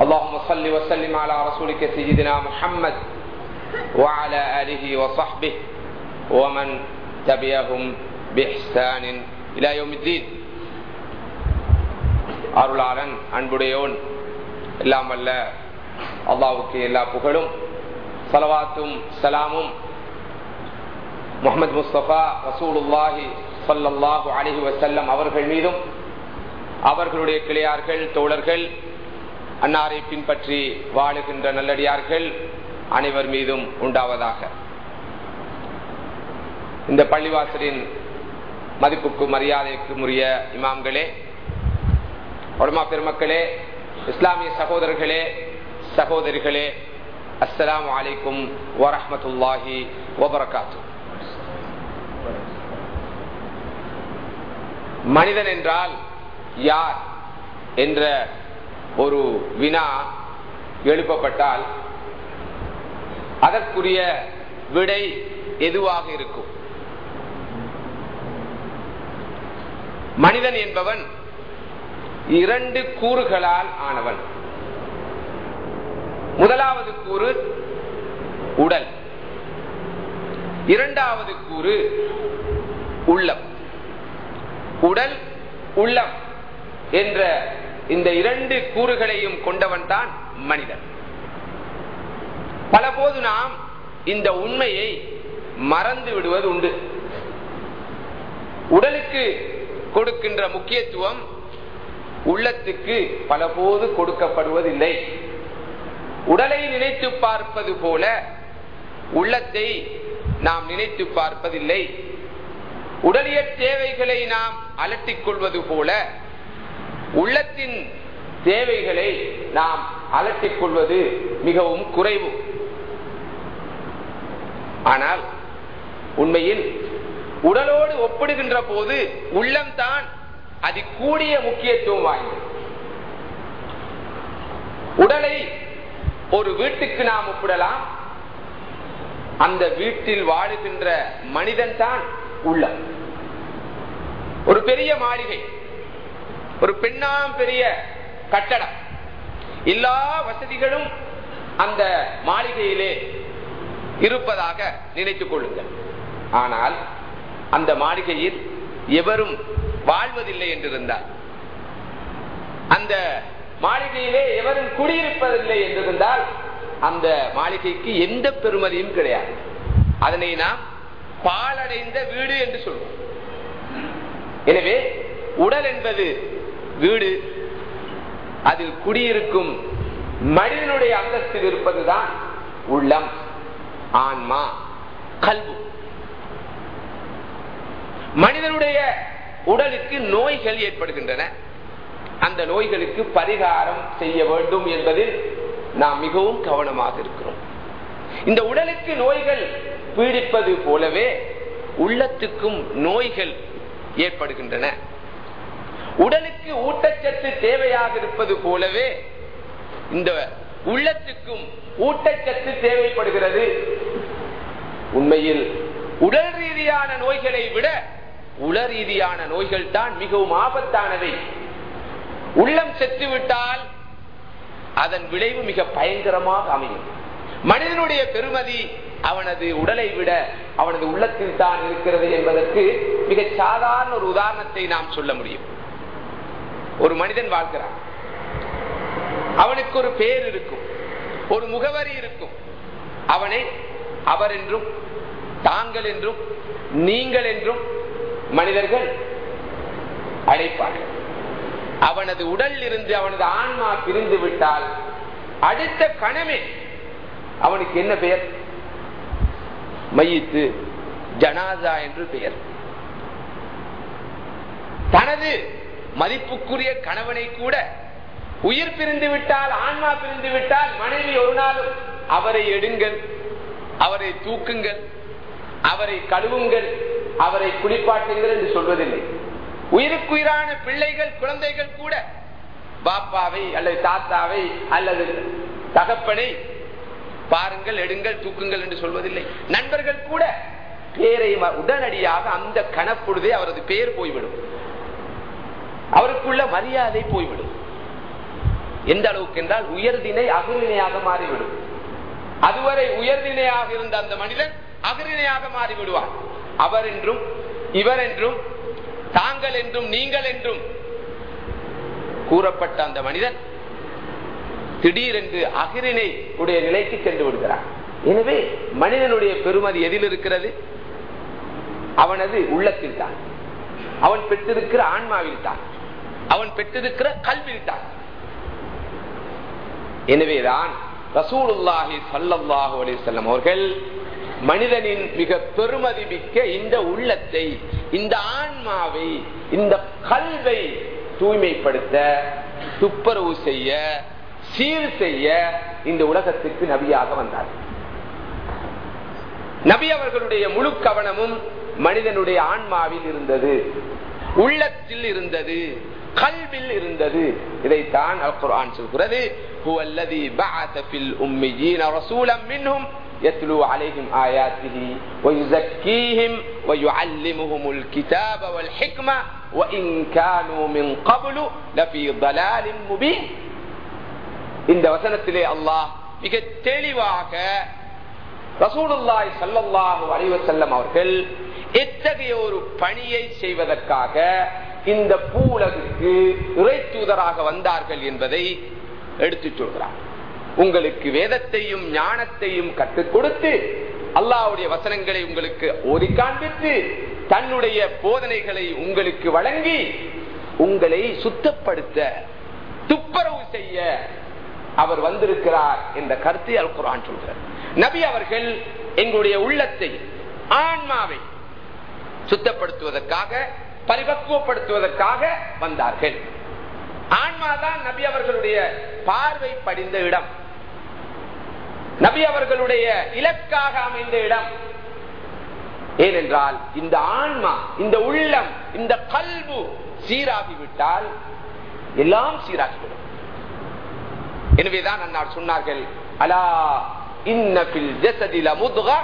اللهم صل وسلم على رسولك سيدنا محمد وعلى آله وصحبه ومن تبعهم بإحسان إلى يوم الدين அருளாளன் அன்புடையோன் எல்லாம் அல்ல அல்லாவுக்கு எல்லா புகழும் சலவாத்தும் சலாமும் முகமது முஸ்தபா ரசூலுல்லாஹி சல்லாஹு அலிஹி வசல்லம் அவர்கள் மீதும் அவர்களுடைய கிளையார்கள் தோழர்கள் அன்னாரை பின்பற்றி வாழுகின்ற நல்லடியார்கள் அனைவர் மீதும் உண்டாவதாக. இந்த பள்ளிவாசலின் மதிப்புக்கு மரியாதைக்கும் உரிய இமாம்களே உடமா பெருமக்களே இஸ்லாமிய சகோதரர்களே சகோதரிகளே அஸ்லாம் வலைக்கும் வரமத்துல்லாஹி வபரகாத்து மனிதன் என்றால் யார் என்ற ஒரு வினா எழுப்பப்பட்டால் அதற்குரிய விடை எதுவாக இருக்கும்? மனிதன் என்பவன் இரண்டு கூறுகளால் ஆனவன். முதலாவது கூறு உடல். இரண்டாவது கூறு உள்ளம். உடல் உள்ளம் என்ற இந்த இரண்டு கூறுகளையும் கொண்டவன் தான் மனிதன். பலபோது நாம் இந்த உண்மையை மறந்து விடுவது உண்டு. உடலுக்கு கொடுக்கின்ற முக்கியத்துவம் உள்ளத்துக்கு பலபோது கொடுக்கப்படுவதில்லை. உடலை நினைத்து பார்ப்பது போல உள்ளத்தை நாம் நினைத்து பார்ப்பதில்லை. உடலிய தேவைகளை நாம் அலட்டிக் கொள்வது போல உள்ளத்தின் தேவைகளை நாம் அலட்டிக் கொள்வது மிகவும் குறைவு. ஆனால் உண்மையில் உடலோடு ஒப்பிடுகின்ற போது உள்ளம்தான் அது கூடிய முக்கியத்துவம் வாய்ந்தது. உடலை ஒரு வீட்டுக்கு நாம் ஒப்பிடலாம். அந்த வீட்டில் வாழுகின்ற மனிதன் தான் உள்ளம். ஒரு பெரிய மாளிகை. ஒரு பெண்ணாம் பெரிய கட்டடம். எல்லா வசதிகளும் அந்த மாளிகையிலே இருப்பதாக நினைத்துக் கொள்ளுங்கள். ஆனால் அந்த மாளிகையில் எவரும் வாழ்வதில்லை என்றிருந்தார் அந்த மாளிகையிலே எவரும் குடியிருப்பதில்லை என்றிருந்தால் அந்த மாளிகைக்கு எந்த பெருமதியும் கிடையாது. அதனை நாம் பாலடைந்த வீடு என்று சொல்வோம். எனவே உடல் என்பது வீடு அதில் குடியிருக்கும் மனிதனுடைய அந்தஸ்தில் இருப்பதுதான் உள்ளம் ஆன்மா கல்வு மனிதனுடைய உடலுக்கு நோய்கள் ஏற்படுகின்றன. அந்த நோய்களுக்கு பரிகாரம் செய்ய வேண்டும் என்பதில் நாம் மிகவும் கவனமாக இருக்கிறோம். இந்த உடலுக்கு நோய்கள் பீடிப்பது போலவே உள்ளத்துக்கும் நோய்கள் ஏற்படுகின்றன. உடலுக்கு ஊட்டச்சத்து தேவையாக இருப்பது போலவே இந்த உள்ளத்துக்கும் ஊட்டச்சத்து தேவைப்படுகிறது. உண்மையில் உடல் ரீதியான நோய்களை விட உள ரீதியான நோய்கள் தான் மிகவும் ஆபத்தானவை. உள்ளம் செத்துவிட்டால் அதன் விளைவு மிக பயங்கரமாக அமையும். மனிதனுடைய பெருமதி அவனது உடலை விட அவனது உள்ளத்தில் தான் இருக்கிறது என்பதற்கு மிக சாதாரண ஒரு உதாரணத்தை நாம் சொல்ல முடியும். ஒரு மனிதன் வாழ்கிறான். அவனுக்கு ஒரு பேர் இருக்கும். ஒரு முகவரி இருக்கும். அவனை அவர் என்றும் தாங்கள் என்றும் நீங்கள் என்றும் மனிதர்கள் அழைப்பார்கள். அவனது உடல் இருந்து அவனது ஆன்மா பிரிந்து விட்டால் அடுத்த கணமே அவனுக்கு என்ன பெயர்? மையித்து ஜனாதா என்று பெயர். தனது மதிப்புக்குரிய கணவனை கூட உயிர் பிரிந்து விட்டால் ஆன்மா பிரிந்து விட்டால் மனைவி ஒரு நாளும் அவரை எடுங்கள் அவரை தூக்குங்கள் அவரை கழுவுங்கள் அவரை குளிப்பாட்டுங்கள் என்று சொல்வதில்லை. உயிருக்குயிரான பிள்ளைகள் குழந்தைகள் கூட பாப்பாவை அல்லது தாத்தாவை அல்லது தகப்பனை பாருங்கள் எடுங்கள் தூக்குங்கள் என்று சொல்வதில்லை. நண்பர்கள் கூட பேரை உடனடியாக அந்த கணப்பொழுதே அவரது பெயர் போய்விடும். அவருக்குள்ள மரியாதை போய்விடும். எந்த அளவுக்கு என்றால் உயர்தினை அகுதினையாக மாறிவிடும். அதுவரை உயர்தினையாக இருந்த அந்த மனிதன் அகுதினையாக மாறிவிடுவார் அவர் என்றும் இவர் என்றும் தாங்கள் என்றும் நீங்கள் என்றும் கூறப்பட்ட அந்த மனிதன் திடீரென்று அகிரினை உடைய நிலைக்கு சென்று விடுகிறார் எனவே மனிதனுடைய பெருமதி எதில் இருக்கிறது? அவனது உள்ளத்தில் தான். அவன் பெற்றிருக்கிற ஆன்மாவில் தான். அவன் பெற்றிருக்கிற கல்வியில் தான் எனவேதான் ரசூலுல்லாஹி அலிசல்லம் அவர்கள் மனிதனின் மிக பெருமதி மிக்க இந்த உள்ளத்தை இந்த ஆன்மாவை இந்த கல்வை தூய்மைப்படுத்த துப்புரவு செய்ய சீர் செய்ய இந்த உலகத்திற்கு நபியாக வந்தார். நபி அவர்களுடைய முழு கவனமும் மனிதனுடைய ஆன்மாவில் இருந்தது. உள்ளத்தில் இருந்தது. கல்வில் இருந்தது இதைத்தான் குர்ஆன் சொல்கிறது هو الذي بعث في الأميين رسولا منهم يتلو عليهم آياته ويزكيهم ويعلمهم الكتاب والحكمة وإن كانوا من قبل لفي ضلال مبين இந்த வசனத்திலே அல்லாஹ் மிக தெளிவாக ரசூலுல்லாய் சல்லல்லாஹு அலைவசல்லம் அவர்கள் எத்தகைய ஒரு பணியை செய்வதற்காக இந்த பூலகுக்கு இறை தூதராக வந்தார்கள் என்பதை எடுத்துச் சொல்கிறார். உங்களுக்கு வேதத்தையும் ஞானத்தையும் கற்றுக் கொடுத்து அல்லாவுடைய வசனங்களை உங்களுக்கு ஓதி காண்பித்து தன்னுடைய போதனைகளை உங்களுக்கு வழங்கி உங்களை சுத்தப்படுத்த துப்புரவு செய்ய அவர் வந்திருக்கிறார் என்ற கருத்தை அல் குரான் சொல்கிறார். நபி அவர்கள் எங்களுடைய உள்ளத்தை ஆன்மாவை சுத்தப்படுத்துவதற்காக பரிபக்குவப்படுத்துவதற்காக வந்தார்கள். ஆன்மாதான் நபி அவர்களுடைய பார்வை படிந்த இடம். நபி அவர்களுடைய இலக்காக அமைந்த இடம். ஏனென்றால் இந்த ஆன்மா இந்த உள்ளம் இந்த கல்வு சீராகிவிட்டால் எல்லாம் சீராகிவிடும். எனவேதான் அன்னார் சொன்னார்கள் அலா இன்னபில் ஜசதில முதுகா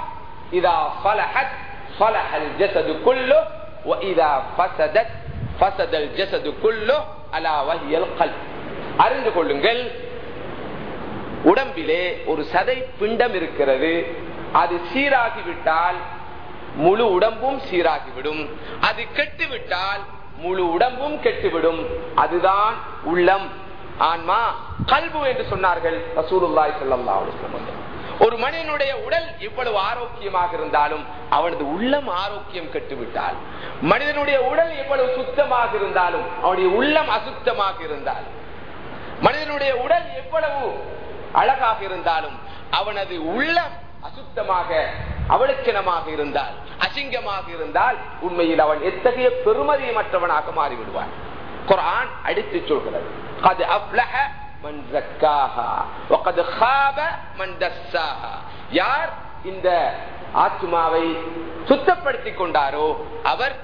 இதா ஃபலஹத் பலஹல் ஜசது குல்லு وإذا فسدت فسد الجسد كله على وهي القلب அறிந்து கொள்ளுங்கள் உடம்பிலே ஒரு சதை பிண்டம் இருக்கிறது அது சீராகிவிட்டால் முழு உடம்பும் சீராகிவிடும் அது கெட்டுவிட்டால் முழு உடம்பும் கெட்டுவிடும் அதுதான் உள்ளம் ஆன்மா கல்பு என்று சொன்னார்கள் ரசூலுல்லாய் ஸல்லல்லாஹு அலைஹி வஸல்லம் ஒரு மனிதனுடைய உடல் எவ்வளவு ஆரோக்கியமாக இருந்தாலும் அவனது உள்ளம் ஆரோக்கியம் கெட்டுவிட்டால் மனிதனுடைய உடல் எவ்வளவு சுத்தமாக இருந்தாலும் அவனுடைய உள்ளம் அசுத்தமாக இருந்தால் மனிதனுடைய உடல் எவ்வளவு அழகாக இருந்தாலும் அவனது உள்ளம் அசுத்தமாக அவளுக்கினமாக இருந்தால் அசிங்கமாக இருந்தால் உண்மையில் அவன் எத்தகைய பெருமதியமற்றவனாக மாறிவிடுவான். குரான் அடித்து சொல்கிறது. அது அப்லஹ மன் ஜக்காஹா வகத் ஹாப மன் தஸ்ஸாஹா யார் இந்த ஆத்மாவை சுத்தப்படுத்திக் கொண்டாரோ அவர்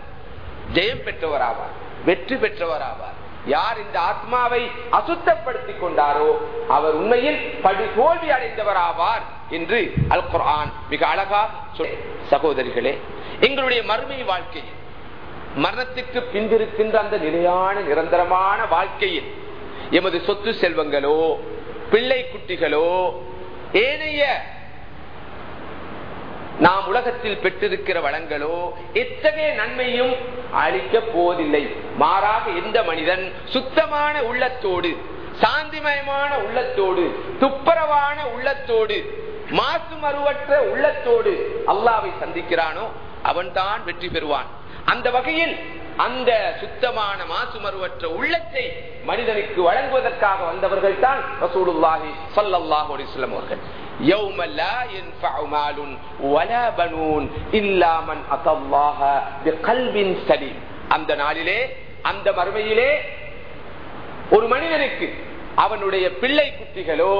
ஜெயம் பெற்றவராவார் வெற்றி பெற்றவராவார். யார் இந்த ஆத்மாவை அசுத்தப்படுத்திக் கொண்டாரோ அவர் உண்மையில் படி தோல்வி அடைந்தவராவார் என்று அல் குர்ஆன் மிக அழகா சொல் சகோதரிகளே எங்களுடைய மறுமை வாழ்க்கையில் மரணத்துக்கு பின்பிருக்கின்ற அந்த நிலையான நிரந்தரமான வாழ்க்கையில் எமது சொத்து செல்வங்களோ பிள்ளை குட்டிகளோ ஏனைய நாம் உலகத்தில் பெற்றிருக்கிற வளங்களோ எத்தகைய நன்மையும் அளிக்க போவதில்லை. மாறாக எந்த மனிதன் சுத்தமான உள்ளத்தோடு சாந்திமயமான உள்ளத்தோடு துப்புரவான உள்ளத்தோடு மாசு மறுவற்ற உள்ளத்தோடு அல்லாவை சந்திக்கிறானோ அவன்தான் வெற்றி பெறுவான். அந்த வகையில் அந்த சுத்தமான மாசு மறுவற்ற உள்ளத்தை மனிதனுக்கு வழங்குவதற்காக வந்தவர்கள் தான் ரசூலுல்லாஹி ஸல்லல்லாஹு அலைஹி வஸல்லம் அவர்கள் يوم لا ينفع مال ولا بنون الا من اتى الله بقلب سليم அந்த நாளிலே அந்த மறுமையிலே ஒரு மனிதனுக்கு அவனுடைய பிள்ளை குட்டிகளோ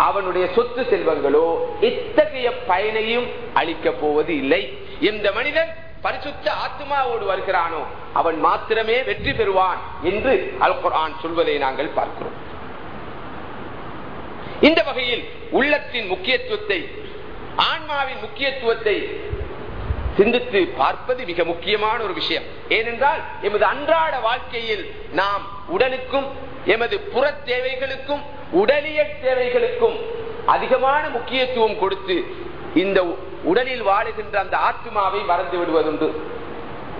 அவனுடைய சொத்து செல்வங்களோ எத்தகைய பயனையும் அளிக்கப் போவது இல்லை எந்த மனிதன் பரிசுத்த ஆத்மாவோடு வருகிறானோ அவன் மாத்திரமே வெற்றி பெறுவான் என்று அல் சொல்வதை நாங்கள் பார்க்கிறோம். இந்த வகையில் உள்ளத்தின் முக்கியத்துவத்தை ஆன்மாவின் முக்கியத்துவத்தை சிந்தித்து பார்ப்பது மிக முக்கியமான ஒரு விஷயம். ஏனென்றால் எமது அன்றாட வாழ்க்கையில் நாம் உடலுக்கும் எமது புற தேவைகளுக்கும் உடலியல் தேவைகளுக்கும் அதிகமான முக்கியத்துவம் கொடுத்து இந்த உடலில் வாழுகின்ற அந்த ஆத்மாவை மறந்து விடுவதுண்டு.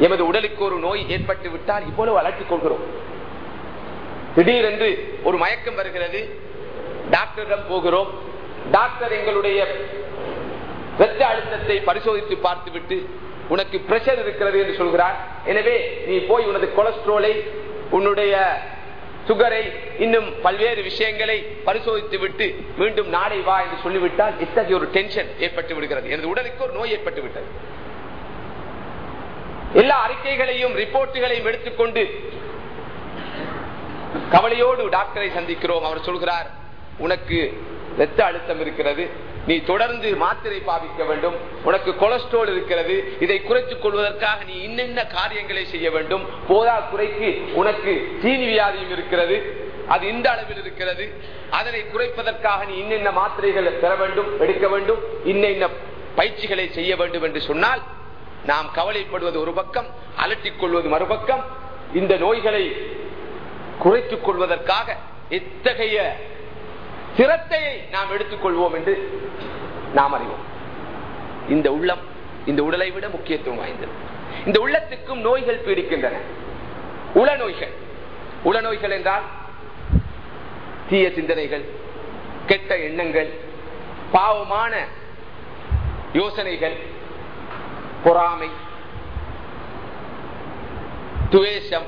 எமது உடலுக்கு ஒரு நோய் ஏற்பட்டு விட்டால் இவ்வளவு அலட்டிக் கொள்கிறோம். திடீரென்று ஒரு மயக்கம் வருகிறது. டாக்டரிடம் போகிறோம். டாக்டர் எங்களுடைய இரத்த அழுத்தத்தை பரிசோதித்து பார்த்துவிட்டு உனக்கு பிரஷர் இருக்கிறது என்று சொல்கிறார். எனவே நீ போய் உனது கொலஸ்ட்ரோலை உன்னுடைய சுகரை இன்னும் பல்வேறு விஷயங்களை பரிசோதித்து விட்டு மீண்டும் நாளை வா என்று சொல்லிவிட்டால் இத்தகைய ஒரு டென்ஷன் ஏற்பட்டு விடுகிறது. எனது உடலுக்கு ஒரு நோய் ஏற்பட்டு விட்டது. எல்லா அறிக்கைகளையும் ரிப்போர்ட்டுகளையும் எடுத்துக்கொண்டு கவலையோடு டாக்டரை சந்திக்கிறோம். அவர் சொல்கிறார் உனக்கு ரத்த அழுத்தம் இருக்கிறது. நீ தொடர்ந்து மாத்திரை பாவிக்க வேண்டும். உனக்கு கொலஸ்ட்ரால் இருக்கிறது. இதை குறைத்துக் கொள்வதற்காக நீ இன்னென்ன காரியங்களை செய்ய வேண்டும்? போதா குறைக்கு உனக்கு தீனி வியாதியும் இருக்கிறது. அது இந்த அளவில் இருக்கிறது. அதனை குறைப்பதற்காக நீ இன்னென்ன மாத்திரைகளை பெற வேண்டும் எடுக்க வேண்டும்? இன்ன பயிற்சிகளை செய்ய வேண்டும் என்று சொன்னால் நாம் கவலைப்படுவது ஒரு பக்கம் அலட்டிக் கொள்வது மறுபக்கம். இந்த நோய்களை குறைத்துக் கொள்வதற்காக எத்தகைய சிரத்தையை நாம் எடுத்துக்கொள்வோம் என்று நாம் அறிவோம். இந்த உள்ளம் இந்த உடலை விட முக்கியத்துவம் வாய்ந்தது. இந்த உள்ளத்துக்கும் நோய்கள் பீடிக்கின்றன. உளநோய்கள் உளநோய்கள் என்றால் தீய சிந்தனைகள் கெட்ட எண்ணங்கள் பாவமான யோசனைகள் பொறாமை துவேஷம்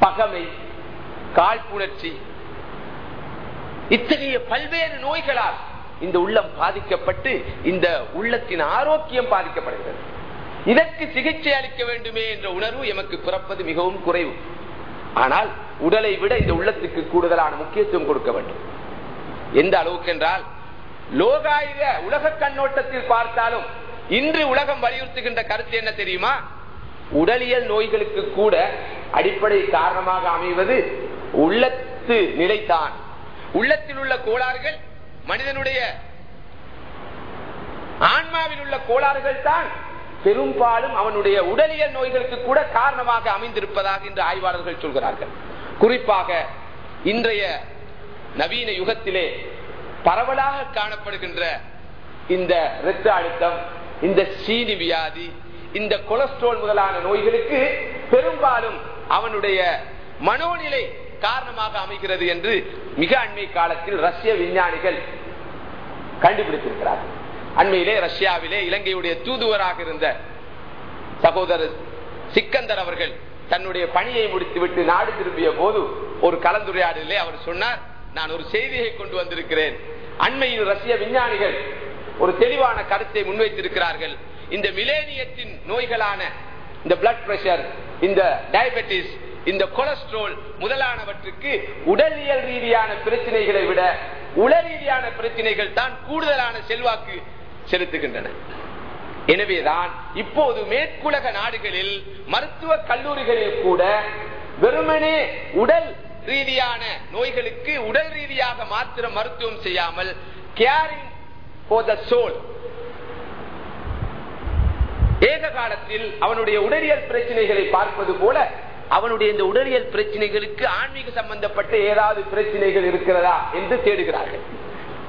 பகமை காழ்ப்புணர்ச்சி இத்தகைய பல்வேறு நோய்களால் இந்த உள்ளம் பாதிக்கப்பட்டு இந்த உள்ளத்தின் ஆரோக்கியம் பாதிக்கப்படுகிறது. இதற்கு சிகிச்சை அளிக்க வேண்டுமே என்ற உணர்வு எமக்கு பிறப்பது மிகவும் குறைவு. ஆனால் உடலை விட இந்த உள்ளத்துக்கு கூடுதலான முக்கியத்துவம் கொடுக்க வேண்டும். எந்த அளவுக்கு என்றால் லோகாயுத உலக கண்ணோட்டத்தில் பார்த்தாலும் இன்று உலகம் வலியுறுத்துகின்ற கருத்து என்ன தெரியுமா? உடலியல் நோய்களுக்கு கூட அடிப்படை காரணமாக அமைவது உள்ளத்து நிலைதான். உள்ளத்தில் உள்ள கோளாறுகள் மனிதனுடைய ஆன்மாவில் உள்ள கோளாறுகள் தான் பெரும்பாலும் அவனுடைய உடலியல் நோய்களுக்கு கூட காரணமாக அமைந்திருப்பதாக இன்று ஆய்வாளர்கள் சொல்கிறார்கள். குறிப்பாக இன்றைய நவீன யுகத்திலே பரவலாக காணப்படுகின்ற இந்த இரத்த அழுத்தம் இந்த சீனி வியாதி இந்த கொலஸ்ட்ரால் முதலான நோய்களுக்கு பெரும்பாலும் அவனுடைய மனோநிலை காரணமாக அமைகிறது என்று மிக அண்மை காலத்தில் ரஷ்ய விஞ்ஞானிகள் கண்டுபிடித்திருக்கிறார்கள். அண்மையிலே ரஷ்யாவிலே இலங்கையுடைய தூதுவராக இருந்த சகோதரர் சிக்கந்தர் அவர்கள் தன்னுடைய பணியை முடித்துவிட்டு நாடு திரும்பிய போது ஒரு கலந்துரையாடலே அவர் சொன்னார் நான் ஒரு செய்தியை கொண்டு வந்திருக்கிறேன். அண்மையில் ரஷ்ய விஞ்ஞானிகள் ஒரு தெளிவான கருத்தை முன்வைத்திருக்கிறார்கள். இந்த மிலேனியத்தின் நோய்களான இந்த பிளட் பிரஷர் இந்த டயபெட்டிஸ் இந்த கொலஸ்ட்ரோல் முதலானவற்றுக்கு உடலியல் ரீதியான பிரச்சனைகளை விட உடல் ரீதியான பிரச்சனைகள் தான் கூடுதலான செல்வாக்கு செலுத்துகின்றன. எனவேதான் இப்போது மேற்குலக நாடுகளில் மருத்துவ கல்லூரிகளில் கூட வெறுமனே உடல் ரீதியான நோய்களுக்கு உடல் ரீதியாக மாத்திரம் மருத்துவம் செய்யாமல் கேரிங் ஃபார் த சோல் ஏக காலத்தில் அவனுடைய உடலியல் பிரச்சனைகளை பார்ப்பது போல அவனுடைய இந்த உடலியல் பிரச்சனைகளுக்கு ஆன்மீக சம்பந்தப்பட்ட ஏதாவது பிரச்சனைகள் இருக்கிறதா என்று தேடுகிறார்கள்.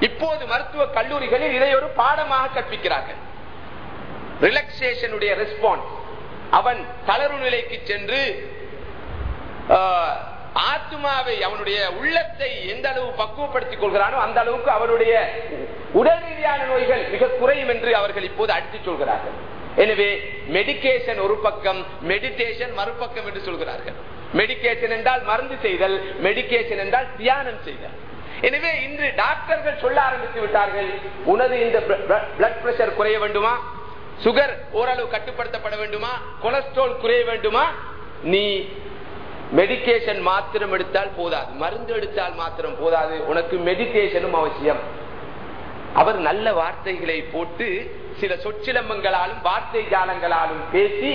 இப்போது மருத்துவ கல்லூரிகளில் இதை ஒரு பாடமாக கற்பிக்கிறார்கள். ரிலாக்சேஷனுடைய ரெஸ்பான்ஸ் அவன் தளர்வு நிலைக்கு சென்று ஆத்மாவை அவனுடைய உள்ளத்தை எந்த அளவு பக்குவப்படுத்திக் கொள்கிறானோ அந்த அளவுக்கு அவனுடைய உடல் ரீதியான நோய்கள் மிக குறையும் என்று அவர்கள் இப்போது அடித்துச் சொல்கிறார்கள். எனவே மெடிக்கேஷன் ஒரு பக்கம் மெடிடேஷன் மறுபக்கம் என்று சொல்கிறார்கள். மெடிக்கேஷன் என்றால் மருந்து செய்தல் மெடிக்கேஷன் என்றால் தியானம் செய்தல். எனவே இன்று டாக்டர்கள் சொல்ல ஆரம்பித்து விட்டார்கள் உனது இந்த பிளட் பிரஷர் குறைய வேண்டுமா? சுகர் ஓரளவு கட்டுப்படுத்தப்பட வேண்டுமா? கொலஸ்ட்ரால் குறைய வேண்டுமா? நீ மெடிக்கேஷன் மாத்திரம் எடுத்தால் போதாது. மருந்து எடுத்தால் மாத்திரம் போதாது. உனக்கு மெடிடேஷனும் அவசியம். அவர் நல்ல வார்த்தைகளை போட்டு சில சொச்சிலம்பங்களாலும் வார்த்தை ஜாலங்களாலும் பேசி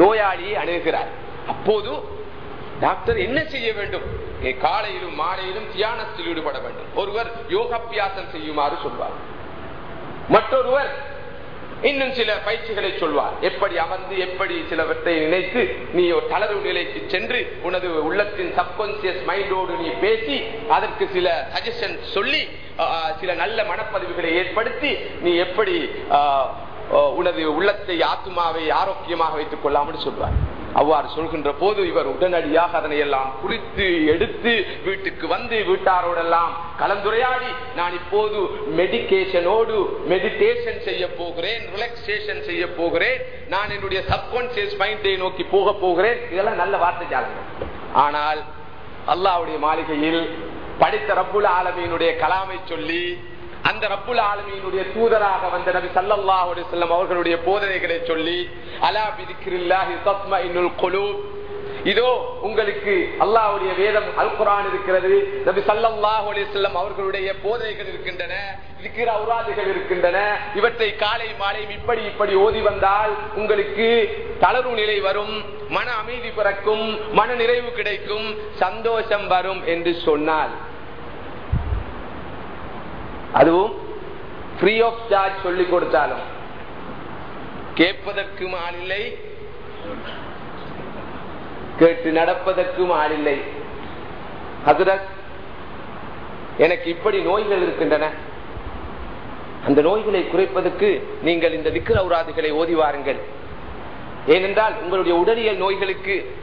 நோயாளியை அணுகிறார் அப்போது டாக்டர் என்ன செய்ய வேண்டும்? காலையிலும் மாலையிலும் தியானத்தில் ஈடுபட வேண்டும். ஒருவர் யோகாபியாசம் செய்யுமாறு சொல்வார். மற்றொருவர் இன்னும் சில பயிற்சிகளை சொல்வார். எப்படி அமர்ந்து எப்படி சிலவற்றை நினைத்து நீ ஒரு தளர்வு நிலைக்கு சென்று உனது உள்ளத்தின் சப்கான்சியஸ் மைண்டோடு நீ பேசி அதற்கு சில சஜஷன் சொல்லி சில நல்ல மனப்பதிவுகளை ஏற்படுத்தி நீ எப்படி உனது உள்ளத்தை ஆத்மாவை ஆரோக்கியமாக வைத்துக் கொள்ளாமல் சொல்வார். அவ்வாறு சொல்கின்ற போது இவர் உடனடியாக அதனை எல்லாம் குறித்து எடுத்து வீட்டுக்கு வந்து வீட்டாரோடெல்லாம் கலந்துரையாடி நான் இப்போது மெடிக்கேஷனோடு மெடிடேஷன் செய்ய போகிறேன் ரிலாக்ஸேஷன் செய்ய போகிறேன். நான் என்னுடைய சப்கான்சியஸ் மைண்டை நோக்கி போக போகிறேன். இதெல்லாம் நல்ல வார்த்தை ஜாலங்கள் ஆனால் அல்லாவுடைய மாளிகையில் படித்த ரப்புல் ஆலமியினுடைய கலாமை சொல்லி அந்த ரப்புல் ஆலமீனுடைய தூதராக வந்த நபி ஸல்லல்லாஹு செல்லம் அவர்களுடைய போதனைகளை சொல்லி அலா பிதிக்ரில்லாஹி இதோ உங்களுக்கு அல்லாஹ்வுடைய வேதம் அல் குரான் இருக்கிறது. நபி ஸல்லல்லாஹு அலிசல்லம் அவர்களுடைய போதனைகள் இருக்கின்றன இருக்கிற அவுராதுகள் இருக்கின்றன. இவற்றை காலை மாலை இப்படி இப்படி ஓதி வந்தால் உங்களுக்கு தளர்வு நிலை வரும் மன அமைதி பிறக்கும் மன நிறைவு கிடைக்கும் சந்தோஷம் வரும் என்று சொன்னால் அதுவும் ஃப்ரீ ஆஃப் சார்ஜ் சொல்லி கொடுத்தாலும். கேட்பதற்கும் ஆளில்லை. கேட்டு நடப்பதற்கும் ஆளில்லை. ஹசரத் எனக்கு இப்படி நோய்கள் இருக்கின்றன. அந்த நோய்களை குறைப்பதற்கு நீங்கள் இந்த விக்கிரௌராதிகளை ஓதி வாருங்கள். ஏனென்றால் உங்களுடைய உடலியல் நோய்களுக்கு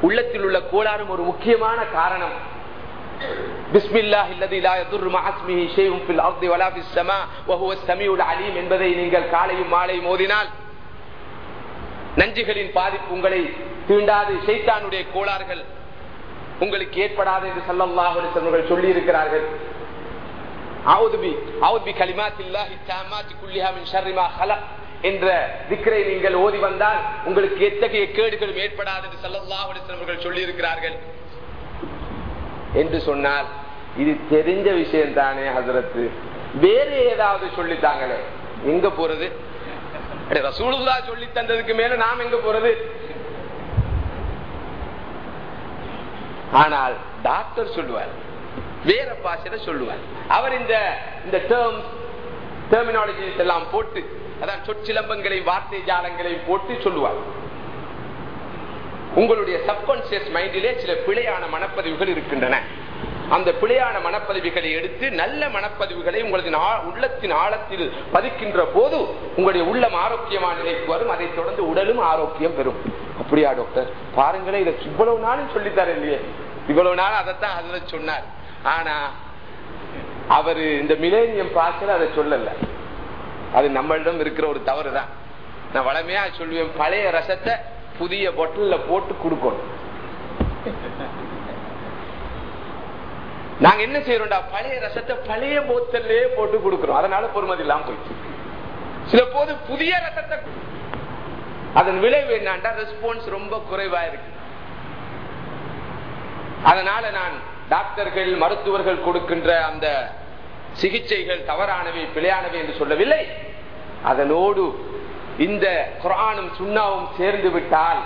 உள்ளத்தில் உள்ள கோளாறும் ஒரு முக்கியமான காரணம். بسم الله الذي لا يضر مع اسمه شيء في الارض ولا في السماء وهو السميع العليم என்பதை நீங்கள் காலையும் மாலையும் ஓதினால் நஞ்சுகளின் பாதிப்பு உங்களை தீண்டாது ஷைத்தானுடைய கோளாறுகள் உங்களுக்கு ஏற்படாது என்று ஸல்லல்லாஹு அலைஹி வஸல்லம் சொல்லி இருக்கிறார்கள் அவுது பி அவுது பி கலிமாத்தில்லாஹி தாமாத்தி குல்லிஹா மின் ஷர்ரி மா خلق என்ற திக்ரை நீங்கள் ஓதி வந்தால் உங்களுக்கு எத்தகைய கேடுகளும் ஏற்படாது என்று ஸல்லல்லாஹு அலைஹி வஸல்லம் சொல்லி இருக்கிறார்கள் என்று சொன்னால் இது தெரிஞ்ச விஷயம் தானே ஹசரத்து. வேற ஏதாவது சொல்லித்தாங்களே எங்க போறது? ரசூலுல்லா சொல்லி தந்ததுக்கு மேல நாம் எங்க போறது? ஆனால் டாக்டர் சொல்லுவார். வேற பாஷையில சொல்லுவார். அவர் இந்த இந்த டேர்ம்ஸ் டெர்மினாலஜிஸ் எல்லாம் போட்டு அதான் சொற்சிலம்பங்களையும் வார்த்தை ஜாலங்களையும் போட்டு சொல்லுவார். உங்களுடைய சப்கான்சியஸ் மைண்டிலே சில பிழையான மனப்பதிவுகள் இருக்கின்றன. அந்த பிழையான மனப்பதிவுகளை எடுத்து நல்ல மனப்பதிவுகளை உங்களது நா- உள்ளத்தின் ஆழத்தில் பதிக்கின்ற போது உங்களுடைய உள்ளம் ஆரோக்கியமான நிலைக்கு வரும். அதைத் தொடர்ந்து உடலும் ஆரோக்கியம் பெறும். அப்படியா டாக்டர் பாருங்களேன் இதை இவ்வளவு நாளும் சொல்லித்தார் இல்லையே. இவ்வளவு நாள் அதைத்தான் அதுல சொன்னார். ஆனா அவரு இந்த மிலேனியம் பார்க்கல அதை சொல்லல. அது நம்மளிடம் இருக்கிற ஒரு தவறு தான் நான் வளமையா சொல்லுவேன் பழைய ரசத்தை புதிய பொட்டல்ல போட்டு கொடுக்கணும். நாங்க என்ன செய்யறோம்டா? பழைய ரசத்தை பழைய போத்தல்லே போட்டு கொடுக்கிறோம். அதனால பொறுமதி இல்லாம போயிடுச்சு. சில போது புதிய ரசத்தை அதன் விளைவு என்னண்டா? ரெஸ்பான்ஸ் ரொம்ப குறைவா இருக்கு. அதனால நான் டாக்டர்கள் மருத்துவர்கள் கொடுக்கின்ற அந்த சிகிச்சைகள் தவறானவை பிழையானவை என்று சொல்லவில்லை. அதனோடு இந்த குரானும் சுண்ணாவும் சேர்ந்து விட்டால்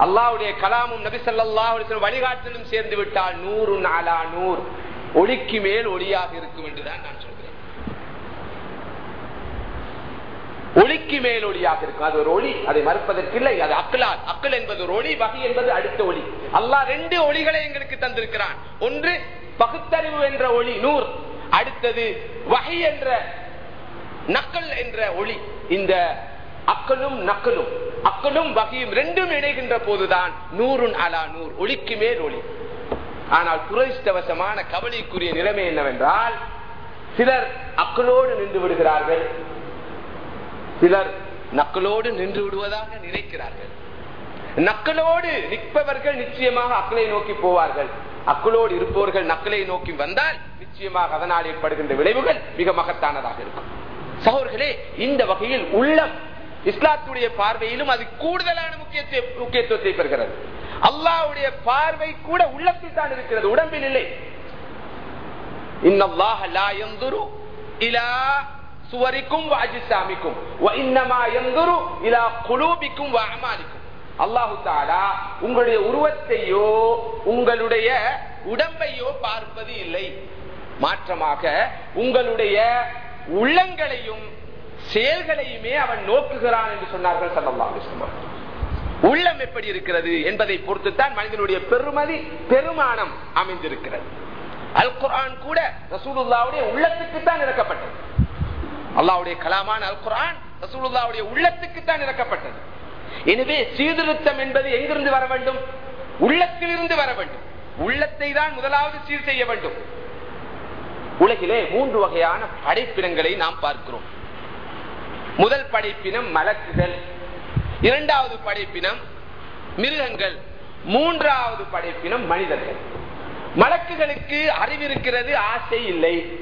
அல்லாவுடைய கலாமும் நபி வழிகாட்டலும் சேர்ந்து விட்டால் நூறு நாலா நூறு ஒளிக்கு மேல் ஒளியாக இருக்கும் என்றுதான் நான் சொல்கிறேன். ஒளிக்கு மேல் ஒளியாக இருக்கும். அது ஒரு ஒளி. அதை மறுப்பதற்கில்லை. அது அக்கலால் அக்கல் என்பது ஒரு ஒளி வகை என்பது அடுத்த ஒளி. அல்லாஹ் ரெண்டு ஒளிகளை எங்களுக்கு தந்திருக்கிறான். ஒன்று பகுத்தறிவு என்ற ஒளி நூர். அடுத்தது வகை என்ற நக்கல் என்ற ஒளி. இந்த அக்களும் நக்கலும். அக்களும் வகையும் ரெண்டும் இணைகின்ற போதுதான் நூறுன் அலா நூறு ஒளிக்கு மேல் ஒளி. ஆனால் துரதிஷ்டவசமான கவலைக்குரிய நிலைமை என்னவென்றால் சிலர் அக்களோடு நின்று விடுகிறார்கள். சிலர் நக்களோடு நின்று விடுவதாக நினைக்கிறார்கள். நக்களோடு நிற்பவர்கள் நிச்சயமாக அக்களை நோக்கி போவார்கள். அக்களோடு இருப்பவர்கள் நக்களை நோக்கி வந்தால் நிச்சயமாக அதனால் ஏற்படுகின்ற விளைவுகள் மிக மகத்தானதாக இருக்கும். சகோர்களே இந்த வகையில் உள்ளம் இஸ்லாத்துடைய பார்வையிலும் அது கூடுதலான முக்கியத்துவத்தை பெறுகிறது. அல்லாவுடைய பார்வை கூட உள்ளத்தில் தான் இருக்கிறது உடம்பில் இல்லை. சுவரிக்கும் இன்னமா இலா குலூபிக்கும் வஅமாலிக்கும் அல்லாஹு தாலா உங்களுடைய உருவத்தையோ உங்களுடைய உடம்பையோ பார்ப்பது இல்லை. மாற்றமாக உங்களுடைய உள்ளங்களையும் செயல்களையுமே அவன் நோக்குகிறான் என்று சொன்னார்கள் சல்லல்லாஹு உள்ளம் எப்படி இருக்கிறது என்பதை பொறுத்துத்தான் மனிதனுடைய பெருமதி பெருமானம் அமைந்திருக்கிறது. அல் குரான் கூட ரசூலுல்லாவுடைய உள்ளத்துக்கு தான் இறக்கப்பட்டது. அல்லாவுடைய கலாமான அல் குரான் ரசூலுல்லாவுடைய உள்ளத்துக்கு தான் இறக்கப்பட்டது. எனவே சீர்திருத்தம் என்பது எங்கிருந்து வர வேண்டும்? உள்ளத்திலிருந்து வர வேண்டும். உள்ளத்தை தான் முதலாவது சீர் செய்ய வேண்டும். உலகிலே மூன்று வகையான படைப்பினங்களை நாம் பார்க்கிறோம். முதல் படைப்பினம் மலக்குகள் இரண்டாவது படைப்பினம் மிருகங்கள் மூன்றாவது படைப்பினம் மனிதர்கள். மலக்குகளுக்கு அறிவிருக்கிறது ஆசை இல்லை.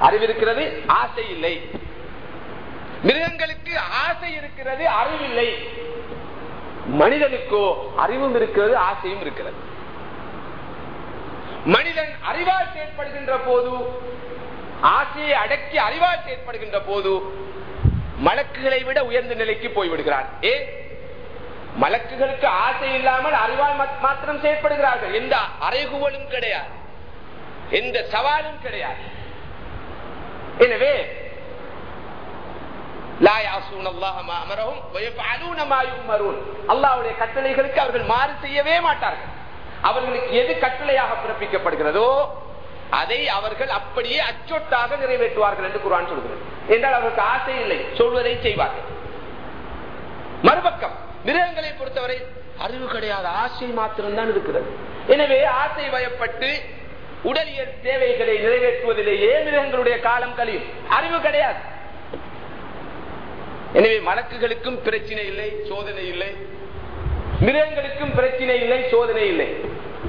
அறிவிருக்கிறது ஆசை இல்லை. மிருகங்களுக்கு ஆசை இருக்கிறது அறிவில்லை மனிதனுக்கோ அறிவும் இருக்கிறது ஆசையும் இருக்கிறது. மனிதன் அறிவால் செயற்படுகின்ற போது ஆசையை அடக்கி அறிவால் செயற்படுகின்ற போது மலக்குகளை விட உயர்ந்த நிலைக்கு போய்விடுகிறார் ஏ? மலக்குகளுக்கு ஆசை இல்லாமல் அறிவால் மாத்திரம் செயற்படுகிறார்கள். எந்த அறைகுவலும் கிடையாது. எந்த சவாலும் கிடையாது. எனவே அல்லாவுடைய கட்டளைகளுக்கு அவர்கள் மாறு செய்யவே மாட்டார்கள். அவர்களுக்கு எது கட்டளையாக பிறப்பிக்கப்படுகிறதோ அதை அவர்கள் அப்படியே அச்சொட்டாக நிறைவேற்றுவார்கள் என்று குரான் சொல்கிறது. என்றால் அவர்களுக்கு ஆசை இல்லை. சொல்வதை செய்வார்கள். மறுபக்கம் மிருகங்களை பொறுத்தவரை அறிவு கிடையாது ஆசை மாத்திரம்தான் இருக்கிறது. எனவே ஆசை வயப்பட்டு உடலியல் தேவைகளை நிறைவேற்றுவதிலேயே மிருகங்களுடைய காலம் கழியும். அறிவு கிடையாது. எனவே மலக்குகளுக்கும் பிரச்சனை இல்லை சோதனை இல்லை. மிருகங்களுக்கும் பிரச்சனை இல்லை சோதனை இல்லை.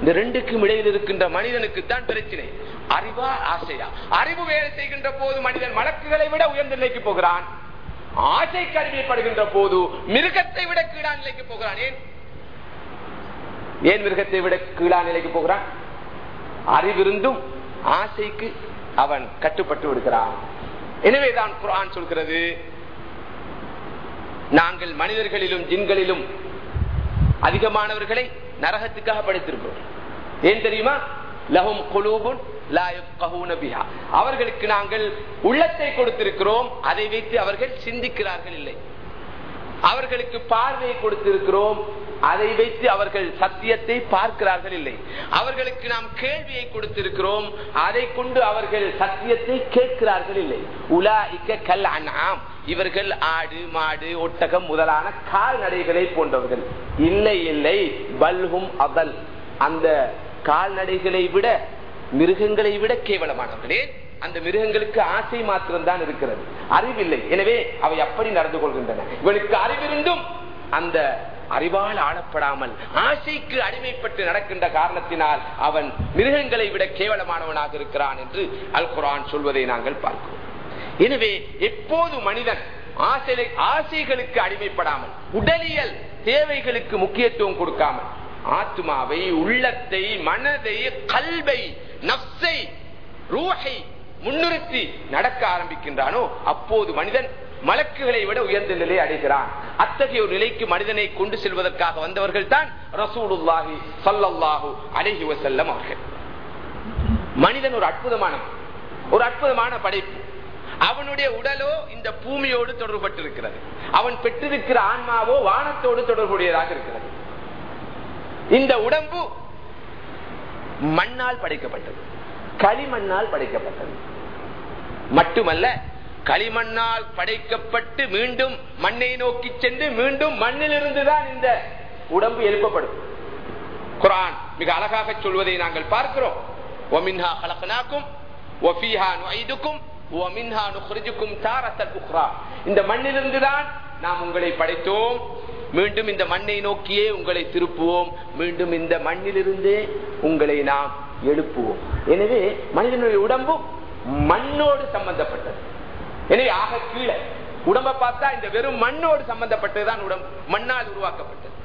இந்த ரெண்டுக்கும் இடையில் இருக்கின்ற மனிதனுக்கு தான் பிரச்சனை. அறிவா ஆசையா? அறிவு வேலை செய்கின்ற போது மனிதன் வழக்குகளை விட உயர்ந்த நிலைக்கு போகிறான். ஆசை கருவிப்படுகின்ற போது மிருகத்தை விட கீழா நிலைக்கு போகிறான். ஏன்? ஏன் மிருகத்தை விட கீழா நிலைக்கு போகிறான்? அறிவிருந்தும் ஆசைக்கு அவன் கட்டுப்பட்டு விடுகிறான். எனவேதான் குரான் சொல்கிறது நாங்கள் மனிதர்களிலும் ஜின்களிலும் அதிகமானவர்களை நரகத்துக்காக படைத்திருக்கிறோம். ஏன் தெரியுமா? லஹும் குலூபுன் அவர்களுக்கு நாங்கள் உள்ளத்தை கொடுத்திருக்கிறோம் அதை வைத்து அவர்கள் சிந்திக்கிறார்கள் இல்லை. அவர்களுக்கு பார்வையை கொடுத்திருக்கிறோம் அதை வைத்து அவர்கள் சத்தியத்தை பார்க்கிறார்கள் இல்லை. அவர்களுக்கு நாம் கேள்வியை கொடுத்திருக்கிறோம் அதை கொண்டு அவர்கள் சத்தியத்தை கேட்கிறார்கள் இல்லை. உலா இக்க கல் அண்ணாம் இவர்கள் ஆடு மாடு ஒட்டகம் முதலான கால்நடைகளை போன்றவர்கள். இல்லை இல்லை. பல்கும் அதல் அந்த கால்நடைகளை விட மிருகங்களை விட கேவலமானவர்களே அந்த மிருகங்களுக்கு ஆசை மாத்திரம்தான் இருக்கிறது. அறிவில்லை. எனவே அவை அப்படி நடந்து கொள்கின்றன. இவனுக்கு அறிவிருந்தும் அந்த அறிவால் ஆளப்படாமல் ஆசைக்கு அடிமைப்பட்டு நடக்கின்ற காரணத்தினால் அவன் மிருகங்களை விட கேவலமானவனாக இருக்கிறான் என்று அல் குரான் சொல்வதை நாங்கள் பார்க்கிறோம். எனவே எப்போது மனிதன் ஆசை ஆசைகளுக்கு அடிமைப்படாமல் உடலியல் தேவைகளுக்கு முக்கியத்துவம் கொடுக்காமல் ஆத்மாவை உள்ளத்தை மனதை கல்வை நப்சை ரூஹை முன்னிறுத்தி நடக்க ஆரம்பிக்கின்றானோ அப்போது மனிதன் மலக்குகளை விட உயர்ந்த நிலை அடைகிறான். அத்தகைய ஒரு நிலைக்கு மனிதனை கொண்டு செல்வதற்காக வந்தவர்கள் தான் ரசூலுல்லாஹி சல்லல்லாஹு அலைஹி வசல்லம் அவர்கள். மனிதன் ஒரு அற்புதமான ஒரு அற்புதமான படைப்பு. அவனுடைய உடலோ இந்த பூமியோடு தொடர்பட்டிருக்கிறது. அவன் பெற்றிருக்கிற ஆன்மாவோ வானத்தோடு தொடர்புடையதாக இருக்கிறது. இந்த உடம்பு மண்ணால் படைக்கப்பட்டது. களிமண்ணால் படைக்கப்பட்டது. மட்டுமல்ல களிமண்ணால் படைக்கப்பட்டு மீண்டும் மண்ணை நோக்கி சென்று மீண்டும் மண்ணிலிருந்துதான் இந்த உடம்பு எழுப்பப்படும். குரான் மிக அழகாக சொல்வதை நாங்கள் பார்க்கிறோம். ஒமின்ஹா கலக்கனாக்கும் ஒஃபீஹா நுஐதுக்கும் ஒமின்ஹா நுஹ்ரிஜுக்கும் தாரத்தல் உக்ரா. இந்த மண்ணிலிருந்துதான் நாம் உங்களை படைத்தோம். மீண்டும் இந்த மண்ணை நோக்கியே உங்களை திருப்புவோம். மீண்டும் இந்த மண்ணிலிருந்தே உங்களை நாம் எழுப்புவோம். எனவே மனிதனுடைய உடம்பும் மண்ணோடு சம்பந்தப்பட்டது. எனவே ஆக கீழே உடம்ப பார்த்தா இந்த வெறும் மண்ணோடு சம்பந்தப்பட்டதுதான் உடம்பு. மண்ணால் உருவாக்கப்பட்டது.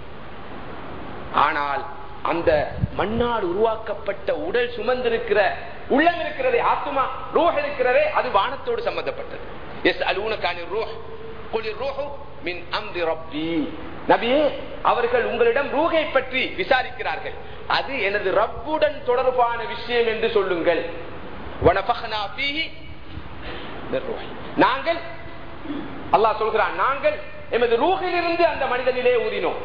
ஆனால் அந்த மண்ணால் உருவாக்கப்பட்ட உடல் சுமந்திருக்கிற உள்ளம் இருக்கிறதே ஆத்துமா ரூஹ் இருக்கிறதே அது வானத்தோடு சம்பந்தப்பட்டது. எஸ் அலூனக்கானி ரூஹ். குளிர் ரூஹு மின் ரப்பி. நபியே அவர்கள் உங்களிடம் ரூகை பற்றி விசாரிக்கிறார்கள். அது எனது ரப்புடன் தொடர்பான விஷயம் என்று சொல்லுங்கள். நாங்கள் அல்லாஹ் சொல்கிறான் நாங்கள் எமது ரூகிலிருந்து அந்த மனிதனிலே ஊதினோம்.